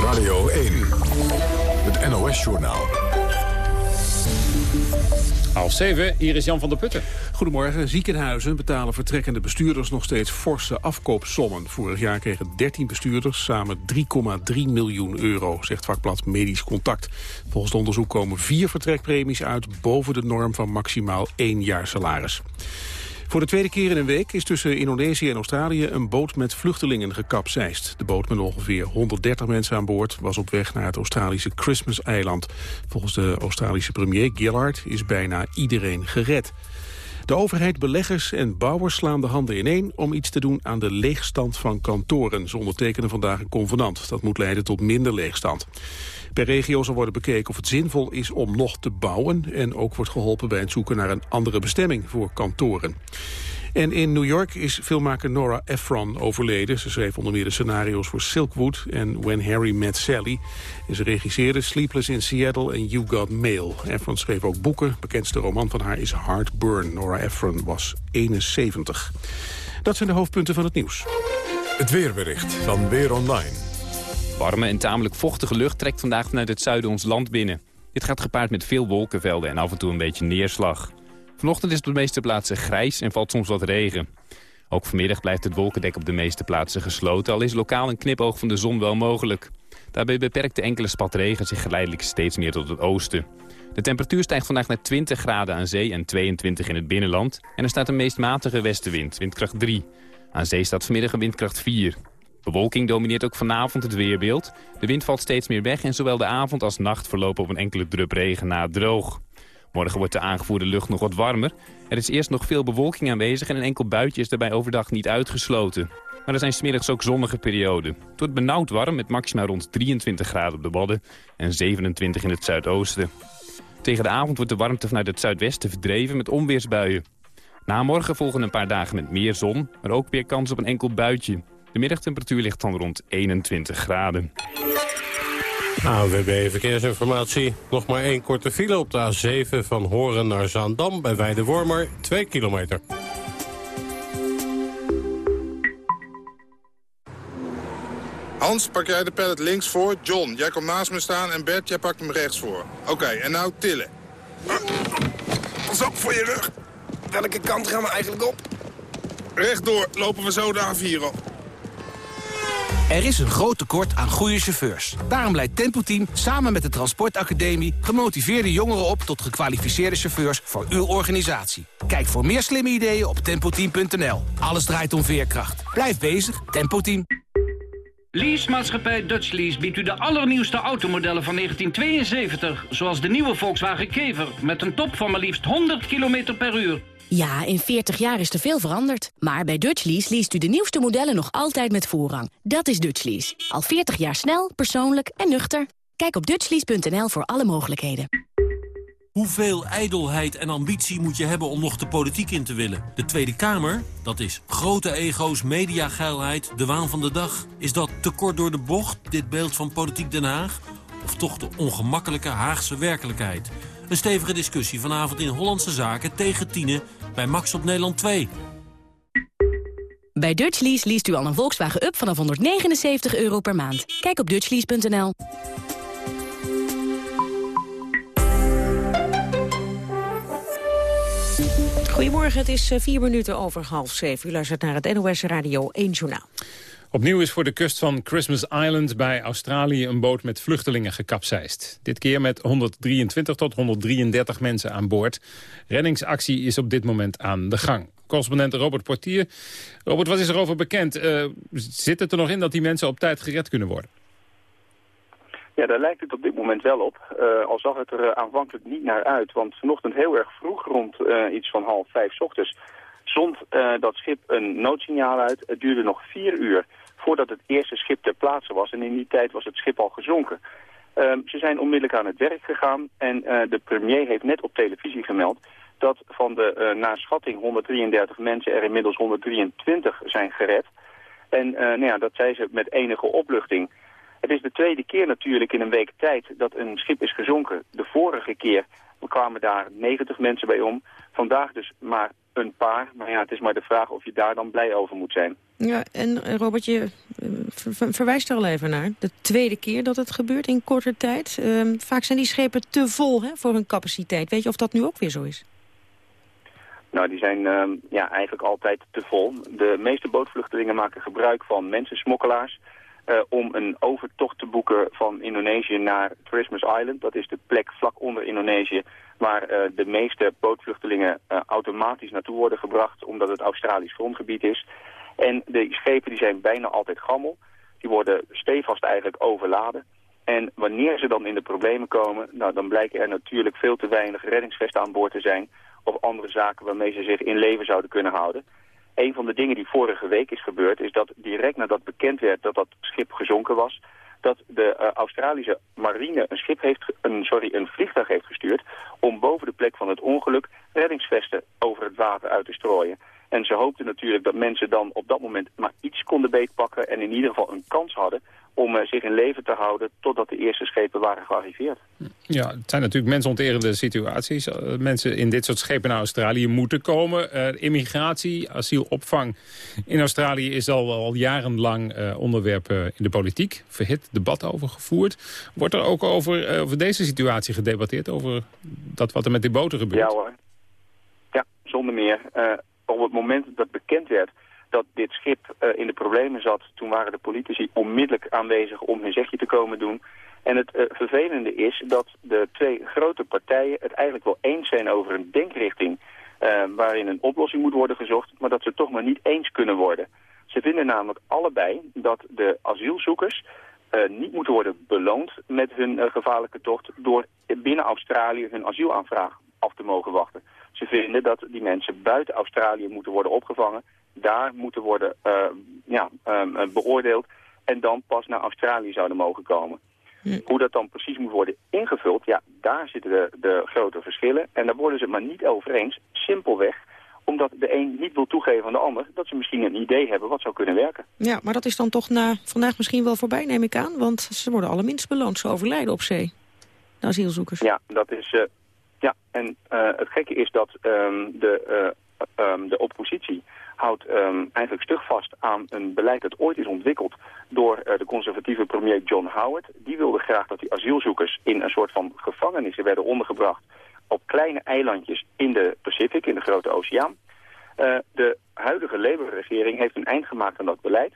Radio 1, het NOS-journaal. Half zeven, hier is Jan van der Putten. Goedemorgen. Ziekenhuizen betalen vertrekkende bestuurders nog steeds forse afkoopsommen. Vorig jaar kregen 13 bestuurders samen 3,3 miljoen euro, zegt vakblad Medisch Contact. Volgens het onderzoek komen vier vertrekpremies uit boven de norm van maximaal één jaar salaris. Voor de tweede keer in een week is tussen Indonesië en Australië een boot met vluchtelingen gekapseist. De boot met ongeveer 130 mensen aan boord was op weg naar het Australische Christmas-eiland. Volgens de Australische premier Gillard is bijna iedereen gered. De overheid, beleggers en bouwers slaan de handen ineen om iets te doen aan de leegstand van kantoren. Ze ondertekenen vandaag een convenant. Dat moet leiden tot minder leegstand. Per regio zal worden bekeken of het zinvol is om nog te bouwen... en ook wordt geholpen bij het zoeken naar een andere bestemming voor kantoren. En in New York is filmmaker Nora Ephron overleden. Ze schreef onder meer de scenario's voor Silkwood en When Harry Met Sally. En ze regisseerde Sleepless in Seattle en You Got Mail. Ephron schreef ook boeken. Bekendste roman van haar is Heartburn. Nora Ephron was 71. Dat zijn de hoofdpunten van het nieuws. Het weerbericht van Weer Online. Warme en tamelijk vochtige lucht trekt vandaag vanuit het zuiden ons land binnen. Dit gaat gepaard met veel wolkenvelden en af en toe een beetje neerslag. Vanochtend is het op de meeste plaatsen grijs en valt soms wat regen. Ook vanmiddag blijft het wolkendek op de meeste plaatsen gesloten... al is lokaal een knipoog van de zon wel mogelijk. Daarbij beperkt de enkele spat regen zich geleidelijk steeds meer tot het oosten. De temperatuur stijgt vandaag naar 20 graden aan zee en 22 in het binnenland. En er staat een meest matige westenwind, windkracht 3. Aan zee staat vanmiddag een windkracht 4. Bewolking domineert ook vanavond het weerbeeld. De wind valt steeds meer weg en zowel de avond als nacht verlopen op een enkele drup regen na droog. Morgen wordt de aangevoerde lucht nog wat warmer. Er is eerst nog veel bewolking aanwezig en een enkel buitje is daarbij overdag niet uitgesloten. Maar er zijn smiddags ook zonnige perioden. Het wordt benauwd warm met maxima rond 23 graden op de Wadden en 27 in het zuidoosten. Tegen de avond wordt de warmte vanuit het zuidwesten verdreven met onweersbuien. Na morgen volgen een paar dagen met meer zon, maar ook weer kans op een enkel buitje. De middagtemperatuur ligt dan rond 21 graden. AWB Verkeersinformatie. Nog maar één korte file op de A7 van Horen naar Zaandam bij Weidewormer. 2 kilometer. Hans, pak jij de pallet links voor. John, jij komt naast me staan. En Bert, jij pakt hem rechts voor. Oké, en nou tillen. Pas op voor je rug. Welke kant gaan we eigenlijk op? Rechtdoor lopen we zo de A4 op. Er is een groot tekort aan goede chauffeurs. Daarom leidt Tempo Team samen met de Transportacademie... gemotiveerde jongeren op tot gekwalificeerde chauffeurs voor uw organisatie. Kijk voor meer slimme ideeën op tempoteam.nl. Alles draait om veerkracht. Blijf bezig, Tempo Team. Leasemaatschappij Dutch Lease biedt u de allernieuwste automodellen van 1972... zoals de nieuwe Volkswagen Kever met een top van maar liefst 100 km per uur... Ja, in 40 jaar is er veel veranderd. Maar bij Dutchlease leest u de nieuwste modellen nog altijd met voorrang. Dat is Dutchlease. Al 40 jaar snel, persoonlijk en nuchter. Kijk op dutchlease.nl voor alle mogelijkheden. Hoeveel ijdelheid en ambitie moet je hebben om nog de politiek in te willen? De Tweede Kamer, dat is grote ego's, mediageilheid, de waan van de dag. Is dat te kort door de bocht, dit beeld van politiek Den Haag? Of toch de ongemakkelijke Haagse werkelijkheid? Een stevige discussie vanavond in Hollandse Zaken tegen Tienen bij Max op Nederland 2. Bij Dutchlease leest u al een Volkswagen Up vanaf 179 euro per maand. Kijk op dutchlease.nl. Goedemorgen, het is eh, vier minuten over half zeven. U luistert naar het NOS Radio 1 Journaal. Opnieuw is voor de kust van Christmas Island bij Australië een boot met vluchtelingen gekapseist. Dit keer met 123 tot 133 mensen aan boord. Reddingsactie is op dit moment aan de gang. Correspondent Robert Portier. Robert, wat is er over bekend? Uh, zit het er nog in dat die mensen op tijd gered kunnen worden? Ja, daar lijkt het op dit moment wel op. Uh, al zag het er uh, aanvankelijk niet naar uit. Want vanochtend heel erg vroeg, rond iets van half vijf ochtends, zond dat schip een noodsignaal uit. Het duurde nog vier uur voordat het eerste schip ter plaatse was. En in die tijd was het schip al gezonken. Ehm, ze zijn onmiddellijk aan het werk gegaan. En de premier heeft net op televisie gemeld dat van de naar schatting 133 mensen er inmiddels 123 zijn gered. En nou ja, dat zei ze met enige opluchting. Het is de tweede keer natuurlijk in een week tijd dat een schip is gezonken. De vorige keer kwamen daar 90 mensen bij om. Vandaag dus maar een paar. Maar ja, het is maar de vraag of je daar dan blij over moet zijn. Ja, en eh, Robert, je eh, verwijst er al even naar. De tweede keer dat het gebeurt in korte tijd. Ehm, vaak zijn die schepen te vol hè, voor hun capaciteit. Weet je of dat nu ook weer zo is? Nou, die zijn uh, ja, eigenlijk altijd te vol. De meeste bootvluchtelingen maken gebruik van mensensmokkelaars... Uh, om een overtocht te boeken van Indonesië naar Christmas Island. Dat is de plek vlak onder Indonesië waar uh, de meeste bootvluchtelingen uh, automatisch naartoe worden gebracht omdat het Australisch grondgebied is. En de schepen die zijn bijna altijd gammel. Die worden stevast eigenlijk overladen. En wanneer ze dan in de problemen komen, nou, dan blijken er natuurlijk veel te weinig reddingsvesten aan boord te zijn of andere zaken waarmee ze zich in leven zouden kunnen houden. Een van de dingen die vorige week is gebeurd... is dat direct nadat bekend werd dat dat schip gezonken was... dat de uh, Australische marine een, schip heeft, een, sorry, een vliegtuig heeft gestuurd... om boven de plek van het ongeluk reddingsvesten over het water uit te strooien. En ze hoopten natuurlijk dat mensen dan op dat moment maar iets konden beetpakken... en in ieder geval een kans hadden om uh, zich in leven te houden totdat de eerste schepen waren gearriveerd. Ja, het zijn natuurlijk mensonterende situaties. Uh, mensen in dit soort schepen naar Australië moeten komen. Uh, immigratie, asielopvang in Australië is al, al jarenlang onderwerp in de politiek. Verhit debat over gevoerd. Wordt er ook over, over deze situatie gedebatteerd? Over dat wat er met die boten gebeurt? Ja hoor. Ja, zonder meer. op het moment dat bekend werd dat dit schip uh, in de problemen zat, toen waren de politici onmiddellijk aanwezig om hun zegje te komen doen. En het uh, vervelende is dat de twee grote partijen het eigenlijk wel eens zijn over een denkrichting uh, waarin een oplossing moet worden gezocht, maar dat ze toch maar niet eens kunnen worden. Ze vinden namelijk allebei dat de asielzoekers niet moeten worden beloond met hun gevaarlijke tocht door binnen Australië hun asielaanvraag af te mogen wachten. Ze vinden dat die mensen buiten Australië moeten worden opgevangen daar moeten worden uh, ja, um, beoordeeld en dan pas naar Australië zouden mogen komen. Hm. Hoe dat dan precies moet worden ingevuld, ja, daar zitten de, de grote verschillen. En daar worden ze het maar niet over eens, simpelweg omdat de een niet wil toegeven aan de ander... dat ze misschien een idee hebben wat zou kunnen werken. Ja, maar dat is dan toch na vandaag misschien wel voorbij, neem ik aan. Want ze worden allerminst beloond, ze overlijden op zee. De asielzoekers. Ja, dat is... Uh, ja, en uh, het gekke is dat um, de, uh, um, de oppositie houdt um, eigenlijk stug vast aan een beleid dat ooit is ontwikkeld door uh, de conservatieve premier John Howard. Die wilde graag dat die asielzoekers in een soort van gevangenissen werden ondergebracht op kleine eilandjes in de Pacific, in de Grote Oceaan. Uh, de huidige Labour-regering heeft een eind gemaakt aan dat beleid.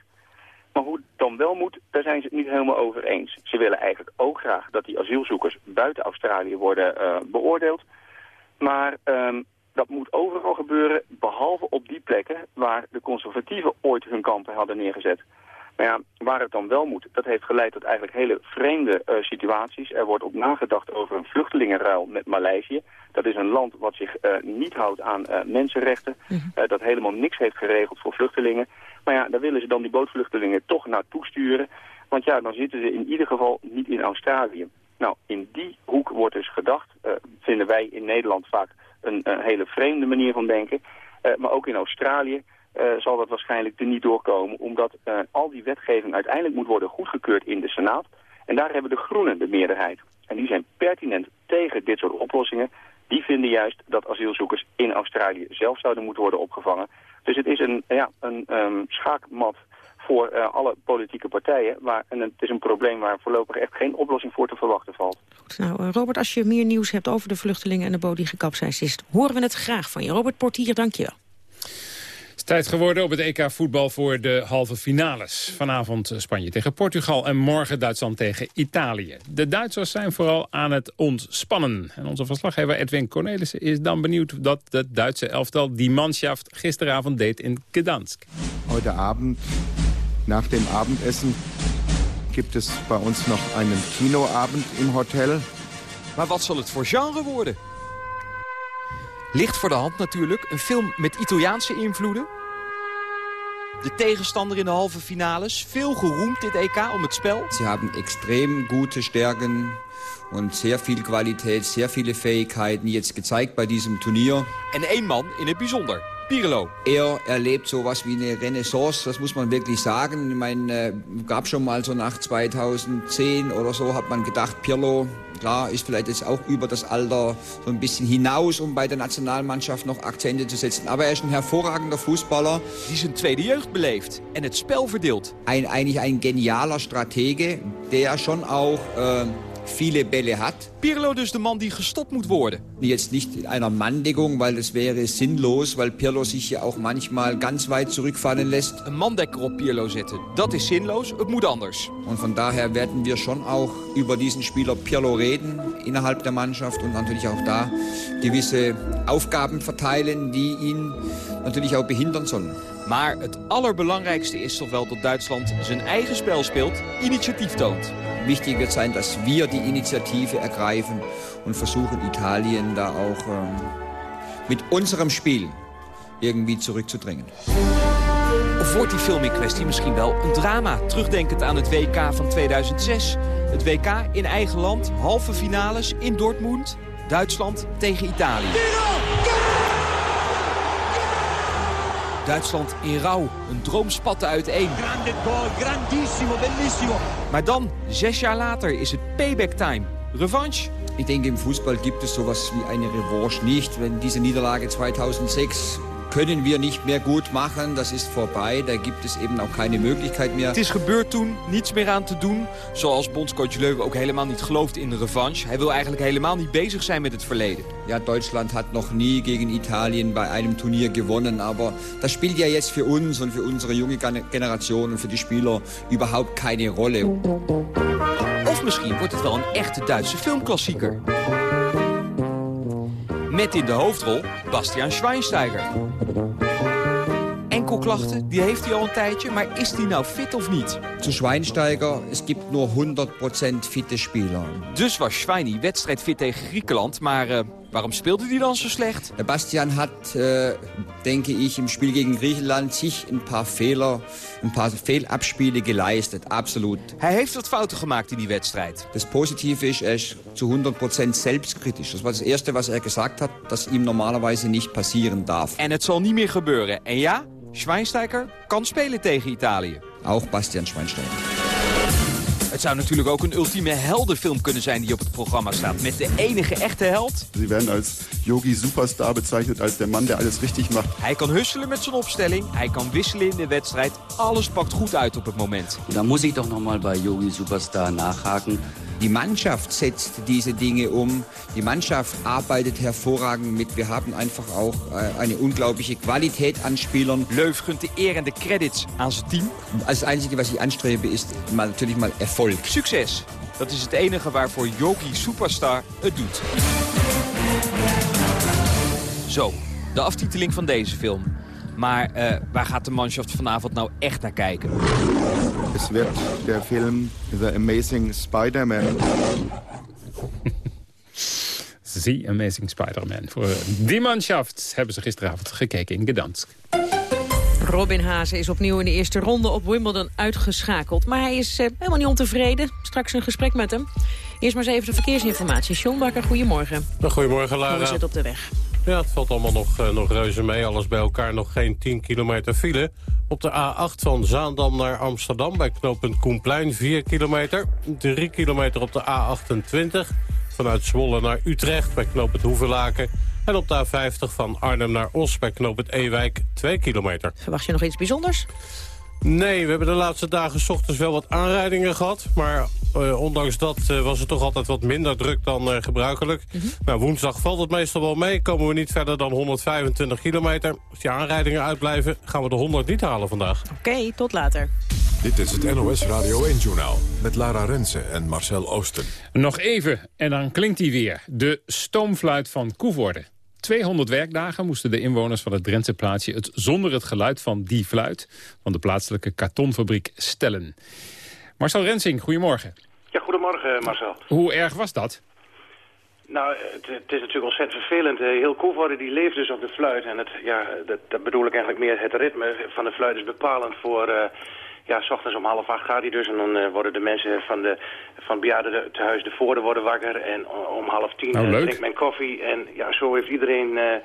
Maar hoe het dan wel moet, daar zijn ze het niet helemaal over eens. Ze willen eigenlijk ook graag dat die asielzoekers buiten Australië worden uh, beoordeeld. Maar um, dat moet overal gebeuren, behalve op die plekken waar de conservatieven ooit hun kampen hadden neergezet. Maar ja, waar het dan wel moet, dat heeft geleid tot eigenlijk hele vreemde uh, situaties. Er wordt ook nagedacht over een vluchtelingenruil met Maleisië. Dat is een land wat zich uh, niet houdt aan uh, mensenrechten. Mm dat helemaal niks heeft geregeld voor vluchtelingen. Maar ja, daar willen ze dan die bootvluchtelingen toch naartoe sturen. Want ja, dan zitten ze in ieder geval niet in Australië. Nou, in die hoek wordt dus gedacht, vinden wij in Nederland vaak een, een hele vreemde manier van denken. Uh, maar ook in Australië uh, zal dat waarschijnlijk er niet doorkomen... omdat al die wetgeving uiteindelijk moet worden goedgekeurd in de Senaat. En daar hebben de Groenen de meerderheid. En die zijn pertinent tegen dit soort oplossingen. Die vinden juist dat asielzoekers in Australië zelf zouden moeten worden opgevangen. Dus het is een, ja, een um, schaakmat voor uh, alle politieke partijen. Waar, en het is een probleem waar voorlopig echt geen oplossing voor te verwachten valt. Goed, nou Robert, als je meer nieuws hebt over de vluchtelingen en de boot gekapseist is, horen we het graag van je. Robert Portier, dank je wel. Het is tijd geworden op het EK voetbal voor de halve finales. Vanavond Spanje tegen Portugal en morgen Duitsland tegen Italië. De Duitsers zijn vooral aan het ontspannen. En onze verslaggever Edwin Cornelissen is dan benieuwd... dat het Duitse elftal die manschaft gisteravond deed in Gdansk. Heute Abend, nach dem Abendessen, gibt es bij ons nog een Kinoabend im Hotel. Maar wat zal het voor genre worden? Ligt voor de hand natuurlijk, een film met Italiaanse invloeden. De tegenstander in de halve finales, veel geroemd dit EK om het spel. Ze hebben extreem gute Stärken und sehr viel Qualität, sehr viele Fähigkeiten jetzt gezeigt bei diesem Turnier. En één man in het bijzonder, Pirlo. Er erlebt sowas wie eine Renaissance, das muss man wirklich sagen. Ich meine, äh, gab schon mal so nach 2010 oder so, hat man gedacht, Pirlo, klar, ist vielleicht jetzt auch über das Alter so ein bisschen hinaus, um bei der Nationalmannschaft noch Akzente zu setzen. Aber er ist ein hervorragender Fußballer. Die zijn tweede jeugd beleeft en het spel verdeelt. Ein, eigentlich ein genialer Stratege, der schon auch... Äh, viele Bälle hat. Pirlo dus de man die gestopt moet worden. Jetzt nicht in einer Manndeckung, weil das wäre sinnlos, weil Pirlo sich ja auch manchmal ganz weit zurückfallen lässt. Een mandekker op Pirlo zetten, dat is zinloos, het moet anders. Und von daher werden wir schon auch über diesen Spieler Pirlo reden innerhalb der Mannschaft und natürlich auch da gewisse Aufgaben verteilen, die ihn natürlich auch behindern sollen. Maar het allerbelangrijkste is toch wel dat Duitsland zijn eigen spel speelt, initiatief toont. Wichtig wird sein, dass wir die Initiative ergreifen und versuchen, Italien da auch ähm, mit unserem Spiel irgendwie zurückzudrängen. Of wordt die film in kwestie misschien wel een drama? Terugdenkend aan het WK van 2006. Het WK in eigen land, halve finales in Dortmund. Duitsland tegen Italië. Duitsland in rouw. Een droom spatte uiteen. Grande goal, grandissimo, bellissimo. Maar dan, zes jaar later, is het payback time. Revanche? Ich denke, im Fußball gibt es sowas wie eine Revanche nicht. Wenn diese Niederlage 2006 können wir nicht mehr gut machen, das ist vorbei. Da gibt es eben auch keine Möglichkeit mehr. Het is gebeurd toen, niets meer aan te doen. Zoals bondscoach Leuven ook helemaal niet gelooft in de revanche. Hij wil eigenlijk helemaal niet bezig zijn met het verleden. Ja, Deutschland hat noch nie gegen Italien bei einem Turnier gewonnen, aber das spielt ja jetzt für uns und für unsere junge Generation und für die Spieler überhaupt keine Rolle. Of misschien wordt het wel een echte Duitse filmklassieker. Met in de hoofdrol Bastian Schweinsteiger. Enkelklachten, die heeft hij al een tijdje, maar is hij nou fit of niet? Zu Schweinsteiger, es gibt nur 100% fitte Spieler. Dus was Schweini wedstrijdfit tegen Griekenland, maar uh, waarom speelde hij dan zo slecht? Bastian hat, äh, denke ich, im Spiel gegen Griechenland sich ein paar Fehler, ein paar Fehlabspiele geleistet, absolut. Hij heeft wat fouten gemaakt in die wedstrijd. Das Positive ist, er ist zu 100% selbstkritisch. Das war das Erste, was er gesagt hat, das ihm normalerweise nicht passieren darf. En het zal niet meer gebeuren. En ja, Schweinsteiger kan spelen tegen Italië. Auch Bastian Schweinsteiger. Het zou natuurlijk ook een ultieme heldenfilm kunnen zijn die op het programma staat. Met de enige echte held. Sie werden als Yogi Superstar bezeichnet, als der Mann der alles richtig macht. Hij kan husselen met zijn opstelling, hij kan wisselen in de wedstrijd. Alles pakt goed uit op het moment. Da muss ich doch noch mal bei Yogi Superstar nachhaken. Die Mannschaft setzt diese Dinge um. Die Mannschaft arbeitet hervorragend mit. Wir haben einfach auch äh, eine unglaubliche Qualität an Spielern. Leuf gunt de eer en de credits aan zijn team. Das Einzige, was ich anstrebe, ist natürlich mal Erfolg. Succes. Dat is het enige waarvoor Yogi Superstar het doet. Zo, de aftiteling van deze film. Maar uh, waar gaat de manschaft vanavond nou echt naar kijken? Es wird der Film The Amazing Spider-Man. The Amazing Spider-Man. Voor die manschaft hebben ze gisteravond gekeken in Gdansk. Robin Haase is opnieuw in de eerste ronde op Wimbledon uitgeschakeld. Maar hij is eh, helemaal niet ontevreden. Straks een gesprek met hem. Eerst maar eens even de verkeersinformatie. John Bakker, goedemorgen. Goedemorgen, Lara. Hoe is het op de weg? Ja, het valt allemaal nog, uh, nog reuze mee. Alles bij elkaar nog geen 10 kilometer file. Op de A8 van Zaandam naar Amsterdam bij knooppunt Koenplein 4 kilometer. 3 kilometer op de A28 vanuit Zwolle naar Utrecht bij knooppunt Hoevelaken. En op de A50 van Arnhem naar Os bij knooppunt Ewijk 2 kilometer. Verwacht je nog iets bijzonders? Nee, we hebben de laatste dagen s ochtends wel wat aanrijdingen gehad. Maar Eh, ondanks dat eh, was het toch altijd wat minder druk dan eh, gebruikelijk. Maar woensdag valt het meestal wel mee. Komen we niet verder dan 125 kilometer. Als die aanrijdingen uitblijven, gaan we de 100 niet halen vandaag. Oké, tot later. Dit is het NOS Radio 1-journaal met Lara Rensen en Marcel Oosten. Nog even, en dan klinkt hij weer. De stoomfluit van Koevoorde. 200 werkdagen moesten de inwoners van het Drentse plaatsje... het zonder het geluid van die fluit van de plaatselijke kartonfabriek stellen. Marcel Rensing, goedemorgen. Ja, goedemorgen Marcel. Hoe erg was dat? Nou, het, het is natuurlijk ontzettend vervelend. Eh, Heel Koevoorde die leeft dus op de fluit. En het, ja, dat, dat bedoel ik eigenlijk meer. Het ritme van de fluit is bepalend voor... eh, ja, s ochtends om half acht gaat hij dus. En dan eh, worden de mensen van, de, van het bejaardentehuis de voorde worden wakker. En om half tien Nou, eh, drinkt men koffie. En ja, zo heeft iedereen eh,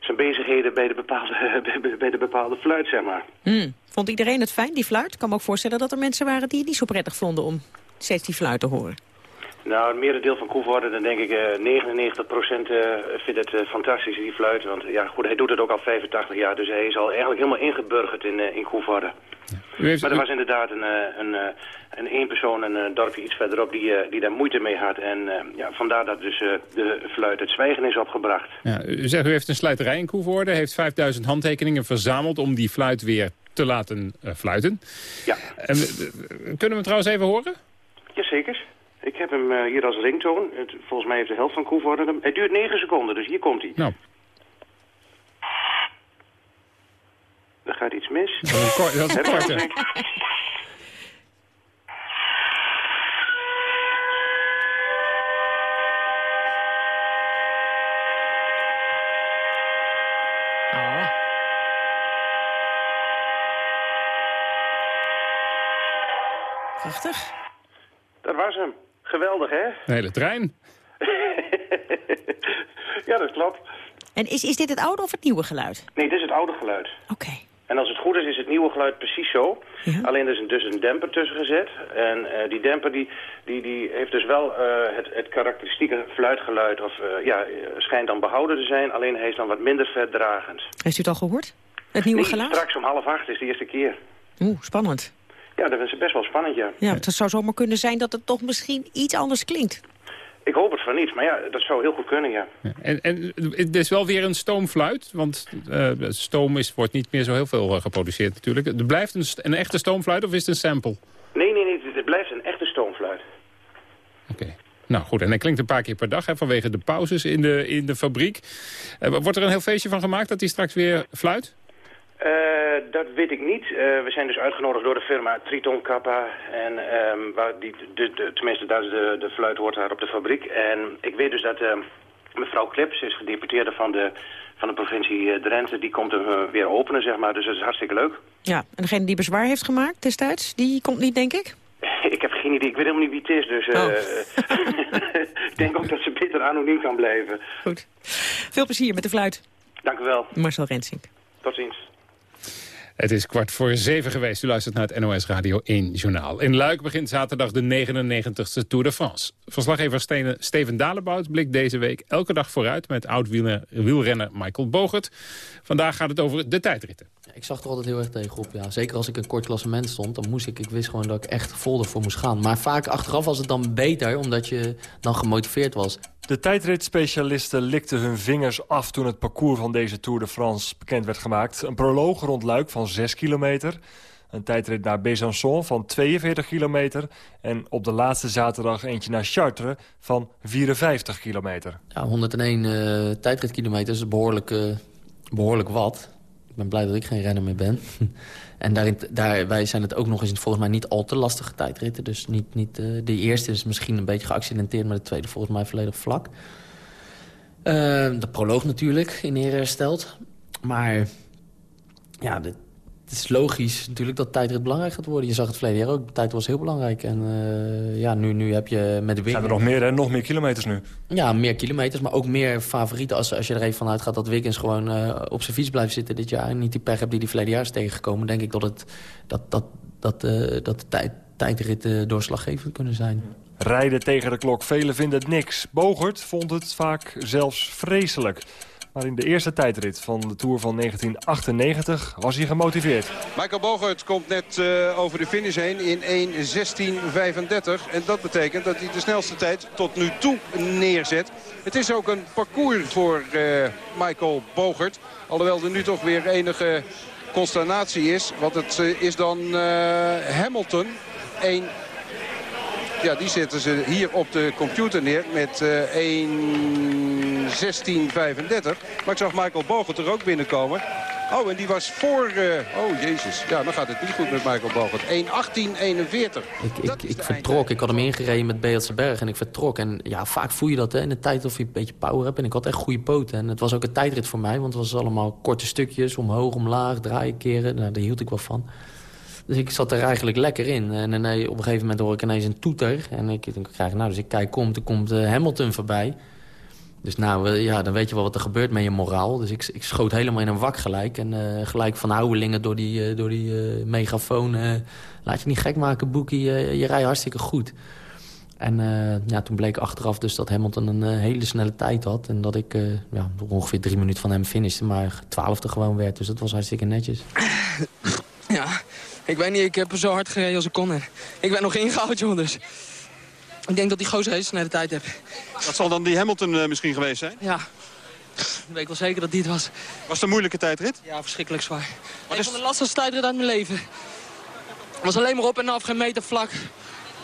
zijn bezigheden bij de, bepaalde, bij- de bepaalde fluit, zeg maar. Hmm. Vond iedereen het fijn, die fluit? Ik kan me ook voorstellen dat er mensen waren die het niet zo prettig vonden om steeds die fluit te horen. Nou, het merendeel van Koevoorde, dan denk ik eh 99% eh, vindt het eh, fantastisch, die fluit. Want ja, goed, hij doet het ook al 85 jaar, dus hij is al eigenlijk helemaal ingeburgerd in, eh in Koevoorde. Heeft, Maar er was inderdaad een, eh, een, eh, een één persoon, een eh, dorpje iets verderop, die, eh, die daar moeite mee had. En eh, ja, vandaar dat dus eh, de fluit het zwijgen is opgebracht. ja, u zegt u heeft een slijterij in Koevoorde, heeft 5000 handtekeningen verzameld om die fluit weer te laten eh, fluiten. Ja. En, eh, kunnen we hem trouwens even horen? Jazeker. Ik heb hem eh, hier als ringtoon. Het, volgens mij heeft de helft van Koevoorde hem. Het duurt 9 seconden, dus hier komt hij. Nou. Er gaat iets mis. Dat is een dat is korte. Prachtig. Dat was hem. Geweldig, hè? De hele trein. ja, dat klopt. En is, is dit het oude of het nieuwe geluid? Nee, dit is het oude geluid. Oké. En als het goed is, is het nieuwe geluid precies zo. Alleen er is een, dus een demper tussen gezet. En eh, die demper die, die, die heeft dus wel eh, het, het karakteristieke fluitgeluid... of eh, ja, schijnt dan behouden te zijn. Alleen hij is dan wat minder verdragend. Heeft u het al gehoord? Het nieuwe Nee, geluid? straks om half acht is de eerste keer. Oeh, spannend. Ja, dat is best wel spannend, ja. Ja, het zou zomaar kunnen zijn dat het toch misschien iets anders klinkt. Ik hoop het van niet, maar ja, dat zou heel goed kunnen, ja. En, en het is wel weer een stoomfluit, want eh, stoom is, wordt niet meer zo heel veel eh, geproduceerd natuurlijk. Er blijft een, een echte stoomfluit of is het een sample? Nee, nee, nee, het- het blijft een echte stoomfluit. Nou goed, en hij klinkt een paar keer per dag hè, vanwege de pauzes in de, in de fabriek. Eh, wordt er een heel feestje van gemaakt dat hij straks weer fluit? Eh, dat weet ik niet. Eh, we zijn dus uitgenodigd door de firma Triton Kappa. En ehm, waar die, de, de, tenminste, dat is de, de fluit hoort daar op de fabriek. En ik weet dus dat ehm, mevrouw Klips is gedeputeerde van de, van de provincie eh, Drenthe. Die komt hem weer openen, zeg maar. Dus dat is hartstikke leuk. Ja, en degene die bezwaar heeft gemaakt destijds, die komt niet, denk ik? ik heb geen idee. Ik weet helemaal niet wie het is. Dus eh, ik denk ook dat ze beter anoniem kan blijven. Goed. Veel plezier met de fluit. Dank u wel. Marcel Rensink. Tot ziens. Het is kwart voor zeven geweest. U luistert naar het NOS Radio 1 Journaal. In Luik begint zaterdag de 99ste Tour de France. Verslaggever Steven Dalebout blikt deze week elke dag vooruit... met oud-wielrenner Michael Bogert. Vandaag gaat het over de tijdritten. Ik zag er altijd heel erg tegenop, ja. Zeker als ik een kort klassement stond, dan moest ik... Ik wist gewoon dat ik echt vol ervoor moest gaan. Maar vaak achteraf was het dan beter, omdat je dan gemotiveerd was. De tijdritspecialisten likten hun vingers af toen het parcours van deze Tour de France bekend werd gemaakt. Een proloog rond Luik van 6 kilometer. Een tijdrit naar Besançon van 42 kilometer. En op de laatste zaterdag eentje naar Chartres van 54 kilometer. Ja, 101 eh tijdritkilometer is behoorlijk, eh, behoorlijk wat. Ben blij dat ik geen renner meer ben. en daarin, daar, wij zijn het ook nog eens volgens mij niet al te lastige tijdritten. Dus niet, niet, eh, de eerste is misschien een beetje geaccidenteerd... maar de tweede volgens mij volledig vlak. Eh, de proloog natuurlijk, in ere hersteld. Maar ja, de, het is logisch natuurlijk dat tijdrit belangrijk gaat worden. Je zag het verleden jaar ook, de tijd was heel belangrijk. En eh, ja, nu, nu heb je met de Zijn er nog meer, hè? Nog meer kilometers nu. ja, meer kilometers, maar ook meer favorieten. Als, als je er even vanuit gaat dat Wiggins gewoon eh, op zijn fiets blijft zitten dit jaar... en niet die pech hebt die die verleden jaar is tegengekomen... denk ik dat, het, dat, dat, dat, eh, dat de tijd, tijdritten doorslaggevend kunnen zijn. Rijden tegen de klok, velen vinden het niks. Bogert vond het vaak zelfs vreselijk. Maar in de eerste tijdrit van de Tour van 1998 was hij gemotiveerd. Michael Bogert komt net uh, over de finish heen in 1.16.35. En dat betekent dat hij de snelste tijd tot nu toe neerzet. Het is ook een parcours voor uh, Michael Bogert. Alhoewel er nu toch weer enige consternatie is. Want het uh, is dan Hamilton. 1 ja, die zetten ze hier op de computer neer met uh, 1.16.35. Maar ik zag Michael Bogert er ook binnenkomen. Oh, en die was voor... Uh, oh, jezus. Ja, dan gaat het niet goed met Michael Bogert. 1.18.41. Ik, ik, ik vertrok. Ik had hem ingereden met Beelse Berg en ik vertrok. En ja, vaak voel je dat hè, in de tijd of je een beetje power hebt. En ik had echt goede poten. En het was ook een tijdrit voor mij. Want het was allemaal korte stukjes. Omhoog, omlaag, draaien, keren. Nou, daar hield ik wel van. Dus ik zat er eigenlijk lekker in. En, en op een gegeven moment hoor ik ineens een toeter. En ik, ik krijg, nou, dus ik kijk, komt, er komt uh, Hamilton voorbij. Dus nou, ja, dan weet je wel wat er gebeurt met je moraal. Dus ik, ik schoot helemaal in een wak gelijk. En uh, gelijk van Houwelingen door die, uh, door die megafoon. laat je niet gek maken, Boekie. je rijdt hartstikke goed. En ja, toen bleek achteraf dus dat Hamilton een hele snelle tijd had. En dat ik ja, ongeveer drie minuten van hem finishte. Maar twaalfde gewoon werd. Dus dat was hartstikke netjes. Ja, ik weet niet, ik heb zo hard gereden als ik kon. En ik ben nog joh, dus... Ik denk dat die gozer een snelle tijd heb. Dat zal dan die Hamilton uh, misschien geweest zijn? Ja. Ik weet wel zeker dat die het was. Was het een moeilijke tijdrit? Ja, verschrikkelijk zwaar. Wat is... van de lastigste tijdrit uit mijn leven. Het was alleen maar op en af, geen meter vlak.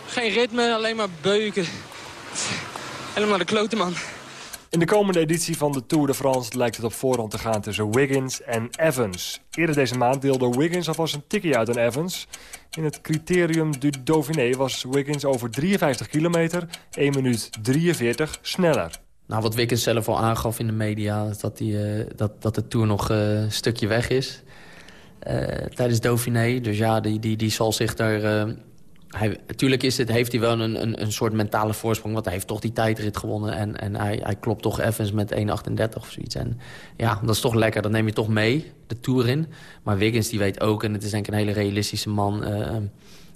Geen ritme, alleen maar beuken. Helemaal de klote, man. In de komende editie van de Tour de France lijkt het op voorhand te gaan tussen Wiggins en Evans. Eerder deze maand deelde Wiggins alvast een tikkie uit aan Evans. In het criterium du Dauphiné was Wiggins over 53 kilometer 1 minuut 43 sneller. Nou, wat Wiggins zelf al aangaf in de media, dat, die, uh, dat, dat de Tour nog uh, een stukje weg is. Uh, tijdens Dauphiné, dus ja, die, die, die zal zich daar hij, natuurlijk is het, heeft hij wel een, een, een soort mentale voorsprong. Want hij heeft toch die tijdrit gewonnen. En, en hij, hij klopt toch Evans met 1,38 of zoiets. En ja, dat is toch lekker. Dat neem je toch mee, de Tour in. Maar Wiggins die weet ook, en het is denk ik een hele realistische man... Uh,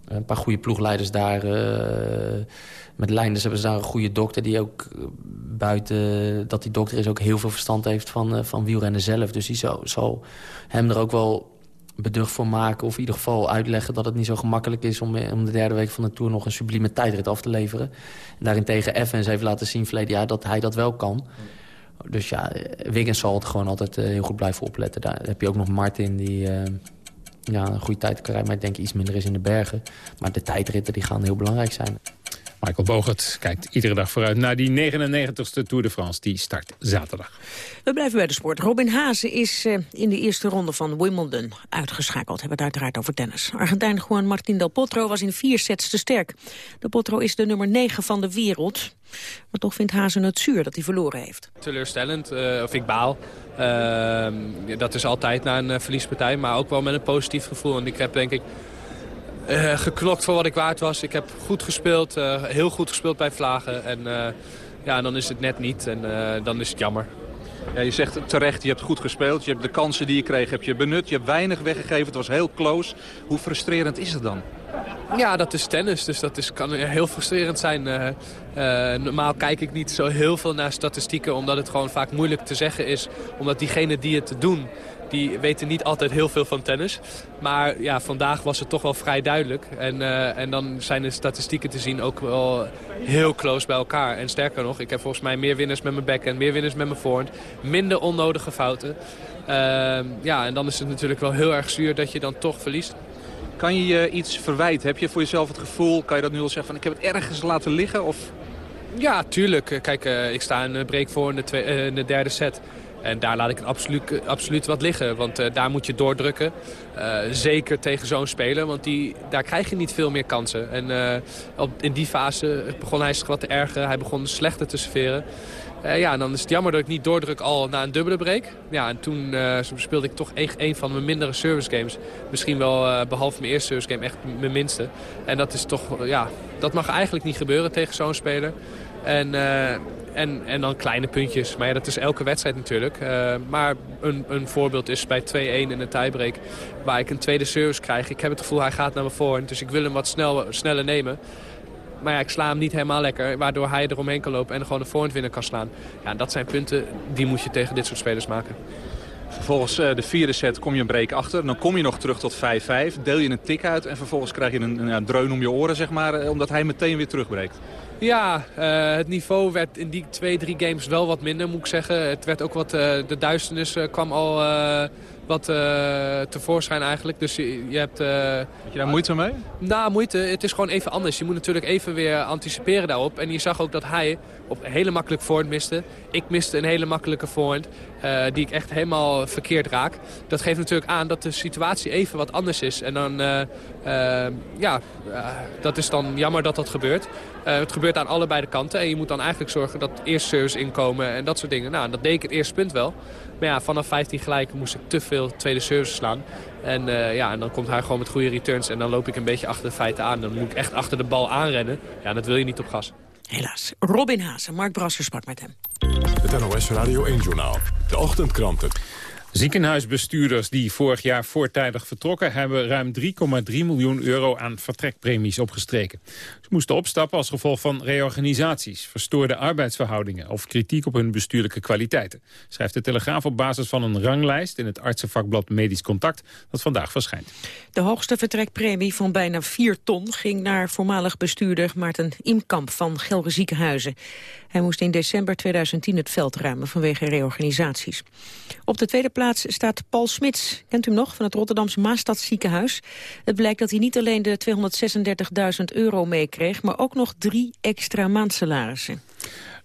een paar goede ploegleiders daar. Uh, met Leinders hebben ze daar een goede dokter... die ook buiten dat die dokter is ook heel veel verstand heeft van, van wielrennen zelf. Dus die zal, zal hem er ook wel beducht voor maken. Of in ieder geval uitleggen dat het niet zo gemakkelijk is... om, om de derde week van de Tour nog een sublieme tijdrit af te leveren. En daarentegen Evans heeft laten zien verleden jaar dat hij dat wel kan. Dus ja, Wiggins zal het gewoon altijd uh, heel goed blijven opletten. Daar heb je ook nog Martin die... Ja, een goede tijd krijgt, maar ik denk iets minder is in de bergen. Maar de tijdritten die gaan heel belangrijk zijn. Michael Bogert kijkt iedere dag vooruit naar die 99ste Tour de France. Die start zaterdag. We blijven bij de sport. Robin Haase is uh, in de eerste ronde van Wimbledon uitgeschakeld. We hebben het uiteraard over tennis. Argentijn Juan Martín Del Potro was in vier sets te sterk. Del Potro is de nummer 9 van de wereld. Maar toch vindt Haase het zuur dat hij verloren heeft. Teleurstellend, uh, of ik baal. Uh, dat is altijd na een verliespartij, maar ook wel met een positief gevoel. En ik heb denk ik uh, geklokt voor wat ik waard was. Ik heb goed gespeeld, uh, heel goed gespeeld bij Vlagen. En uh, ja, dan is het net niet en dan is het jammer. Ja, je zegt terecht, je hebt goed gespeeld. Je hebt de kansen die je kreeg heb je benut. Je hebt weinig weggegeven, het was heel close. Hoe frustrerend is het dan? Ja, dat is tennis, dus dat is, kan heel frustrerend zijn. normaal kijk ik niet zo heel veel naar statistieken... omdat het gewoon vaak moeilijk te zeggen is. Omdat diegenen die het doen die weten niet altijd heel veel van tennis. Maar ja, vandaag was het toch wel vrij duidelijk. En, uh, en dan zijn de statistieken te zien ook wel heel close bij elkaar. En sterker nog, ik heb volgens mij meer winners met mijn backhand, meer winners met mijn voorhand. Minder onnodige fouten. Uh, ja, en dan is het natuurlijk wel heel erg zuur dat je dan toch verliest. Kan je je iets verwijten? Heb je voor jezelf het gevoel, kan je dat nu al zeggen, van ik heb het ergens laten liggen? Of... Ja, tuurlijk. Kijk, uh, ik sta een break voor in de, uh, in de derde set. En daar laat ik absoluut, wat liggen. Want uh, daar moet je doordrukken. Uh, zeker tegen zo'n speler. Want die, daar krijg je niet veel meer kansen. En uh, op, in die fase begon hij zich wat te ergeren. Hij begon slechter te serveren. ja, en dan is het jammer dat ik niet doordruk al na een dubbele break. Ja, en toen speelde ik toch een van mijn mindere service games. Misschien wel behalve mijn eerste service game echt mijn minste. En dat is toch, ja, dat mag eigenlijk niet gebeuren tegen zo'n speler. En en, en dan kleine puntjes. Maar ja, dat is elke wedstrijd natuurlijk. Uh, maar een, een voorbeeld is bij 2-1 in een tiebreak. Waar ik een tweede service krijg. Ik heb het gevoel hij gaat naar me voor. Dus ik wil hem wat snel, sneller nemen. maar ja, ik sla hem niet helemaal lekker. Waardoor hij eromheen kan lopen en gewoon een voorhand winner kan slaan. Ja, dat zijn punten die moet je tegen dit soort spelers maken. Vervolgens uh, de vierde set kom je een break achter. Dan kom je nog terug tot 5-5. Deel je een tik uit en vervolgens krijg je een, een, dreun om je oren, zeg maar. Omdat hij meteen weer terugbreekt. Ja, uh, het niveau werd in die twee, drie games wel wat minder, moet ik zeggen. Het werd ook wat, de duisternis kwam al wat uh, tevoorschijn eigenlijk. Dus je, je hebt... Uh, Heb je daar moeite mee? Nou, moeite. Het is gewoon even anders. Je moet natuurlijk even weer anticiperen daarop. En je zag ook dat hij op een hele makkelijk voorhand miste. Ik miste een hele makkelijke voorhand. Uh, die ik echt helemaal verkeerd raak. Dat geeft natuurlijk aan dat de situatie even wat anders is. En dan, ja, dat is dan jammer dat dat gebeurt. het gebeurt aan allebei de kanten. En je moet dan eigenlijk zorgen dat eerst service inkomen en dat soort dingen. Nou, dat deed ik het eerste punt wel. Maar ja, vanaf 15 gelijk moest ik te veel tweede service slaan. En, uh, ja, en dan komt hij gewoon met goede returns. En dan loop ik een beetje achter de feiten aan. Dan moet ik echt achter de bal aanrennen. Ja, dat wil je niet op gas. Helaas. Robin Haase, Mark Brasser sprak met hem. Het NOS Radio 1-journaal. De ochtendkranten. Ziekenhuisbestuurders die vorig jaar voortijdig vertrokken... hebben ruim 3,3 miljoen euro aan vertrekpremies opgestreken. Moesten opstappen als gevolg van reorganisaties... verstoorde arbeidsverhoudingen of kritiek op hun bestuurlijke kwaliteiten. Schrijft de Telegraaf op basis van een ranglijst... in het artsenvakblad Medisch Contact dat vandaag verschijnt. De hoogste vertrekpremie van bijna 4 ton... ging naar voormalig bestuurder Maarten Imkamp van Gelre Ziekenhuizen. Hij moest in december 2010 het veld ruimen vanwege reorganisaties. Op de tweede plaats staat Paul Smits. Kent u hem nog van het Rotterdamse Maastad ziekenhuis? Het blijkt dat hij niet alleen de 236.000 euro meekreeg... maar ook nog drie extra maandsalarissen.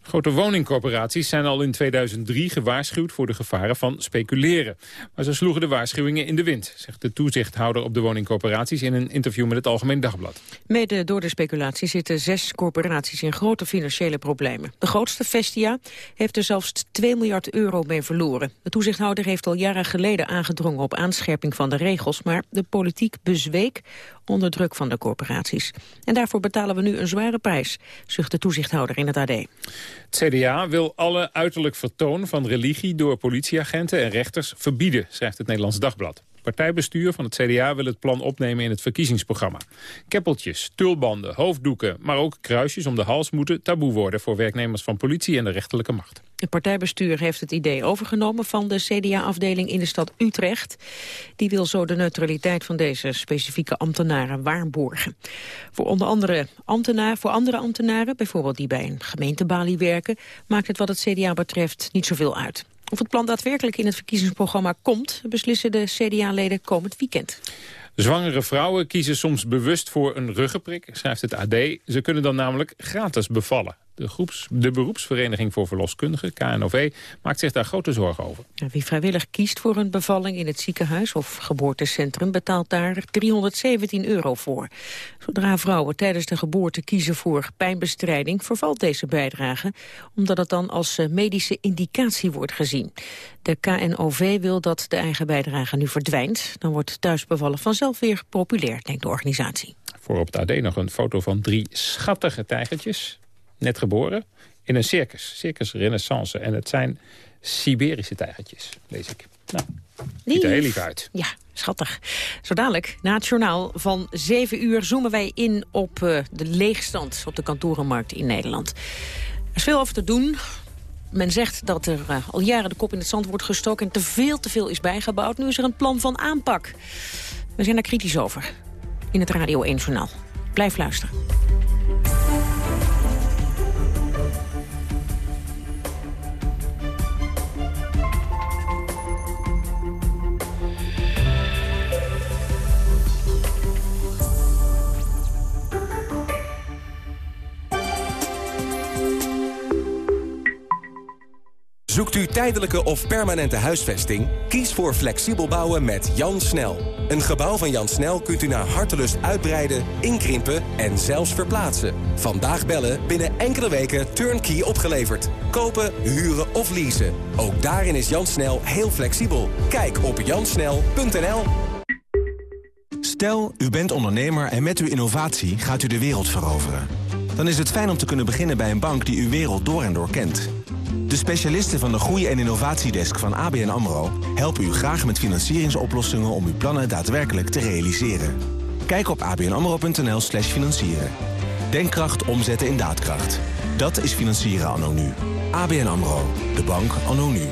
Grote woningcorporaties zijn al in 2003 gewaarschuwd voor de gevaren van speculeren. Maar ze sloegen de waarschuwingen in de wind, zegt de toezichthouder op de woningcorporaties in een interview met het Algemeen Dagblad. Mede door de speculatie zitten zes corporaties in grote financiële problemen. De grootste, Vestia, heeft er zelfs 2 miljard euro mee verloren. De toezichthouder heeft al jaren geleden aangedrongen op aanscherping van de regels, maar de politiek bezweek onder druk van de corporaties. En daarvoor betalen we nu een zware prijs, zucht de toezichthouder in het AD. Het CDA wil alle uiterlijk vertoon van religie door politieagenten en rechters verbieden, schrijft het Nederlands Dagblad. Partijbestuur van het CDA wil het plan opnemen in het verkiezingsprogramma. Keppeltjes, tulbanden, hoofddoeken, maar ook kruisjes om de hals moeten taboe worden voor werknemers van politie en de rechterlijke macht. Het partijbestuur heeft het idee overgenomen van de CDA-afdeling in de stad Utrecht. Die wil zo de neutraliteit van deze specifieke ambtenaren waarborgen. Voor onder andere ambtenaar, voor andere ambtenaren, bijvoorbeeld die bij een gemeentebalie werken, maakt het wat het CDA betreft niet zoveel uit. Of het plan daadwerkelijk in het verkiezingsprogramma komt... beslissen de CDA-leden komend weekend. Zwangere vrouwen kiezen soms bewust voor een ruggenprik, schrijft het AD. Ze kunnen dan namelijk gratis bevallen. De, groeps, de beroepsvereniging voor verloskundigen, KNOV, maakt zich daar grote zorgen over. Wie vrijwillig kiest voor een bevalling in het ziekenhuis of geboortecentrum betaalt daar 317 euro voor. Zodra vrouwen tijdens de geboorte kiezen voor pijnbestrijding vervalt deze bijdrage, omdat het dan als eh, medische indicatie wordt gezien. De KNOV wil dat de eigen bijdrage nu verdwijnt. Dan wordt thuisbevallen vanzelf weer populair, denkt de organisatie. Voor op het AD nog een foto van drie schattige tijgertjes net geboren, in een circus. Circus Renaissance. En het zijn Siberische tijgertjes, lees ik. Nou, ziet er heel lief uit. Ja, schattig. Zo dadelijk, na het journaal van 7 uur... zoomen wij in op uh, de leegstand op de kantorenmarkt in Nederland. Er is veel over te doen. Men zegt dat er uh, al jaren de kop in het zand wordt gestoken... en te veel te veel is bijgebouwd. Nu is er een plan van aanpak. We zijn daar kritisch over in het Radio 1 Journaal. Blijf luisteren. Zoekt u tijdelijke of permanente huisvesting? Kies voor flexibel bouwen met Jan Snel. Een gebouw van Jan Snel kunt u naar hartelust uitbreiden, inkrimpen en zelfs verplaatsen. Vandaag bellen, binnen enkele weken turnkey opgeleverd. Kopen, huren of leasen. Ook daarin is Jan Snel heel flexibel. Kijk op jansnel.nl Stel, u bent ondernemer en met uw innovatie gaat u de wereld veroveren. Dan is het fijn om te kunnen beginnen bij een bank die uw wereld door en door kent. De specialisten van de Groei- en Innovatiedesk van ABN AMRO... helpen u graag met financieringsoplossingen om uw plannen daadwerkelijk te realiseren. Kijk op abnamro.nl slash financieren. Denkkracht omzetten in daadkracht. Dat is financieren anno nu. ABN AMRO. De bank anno nu.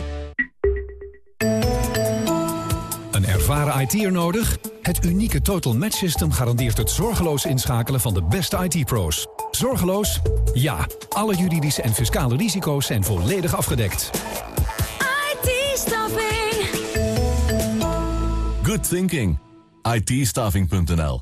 Een ervaren IT'er nodig? Het unieke Total Match System garandeert het zorgeloos inschakelen van de beste IT-pro's. Zorgeloos? Ja. Alle juridische en fiscale risico's zijn volledig afgedekt. IT-staffing. Good thinking. IT-staffing.nl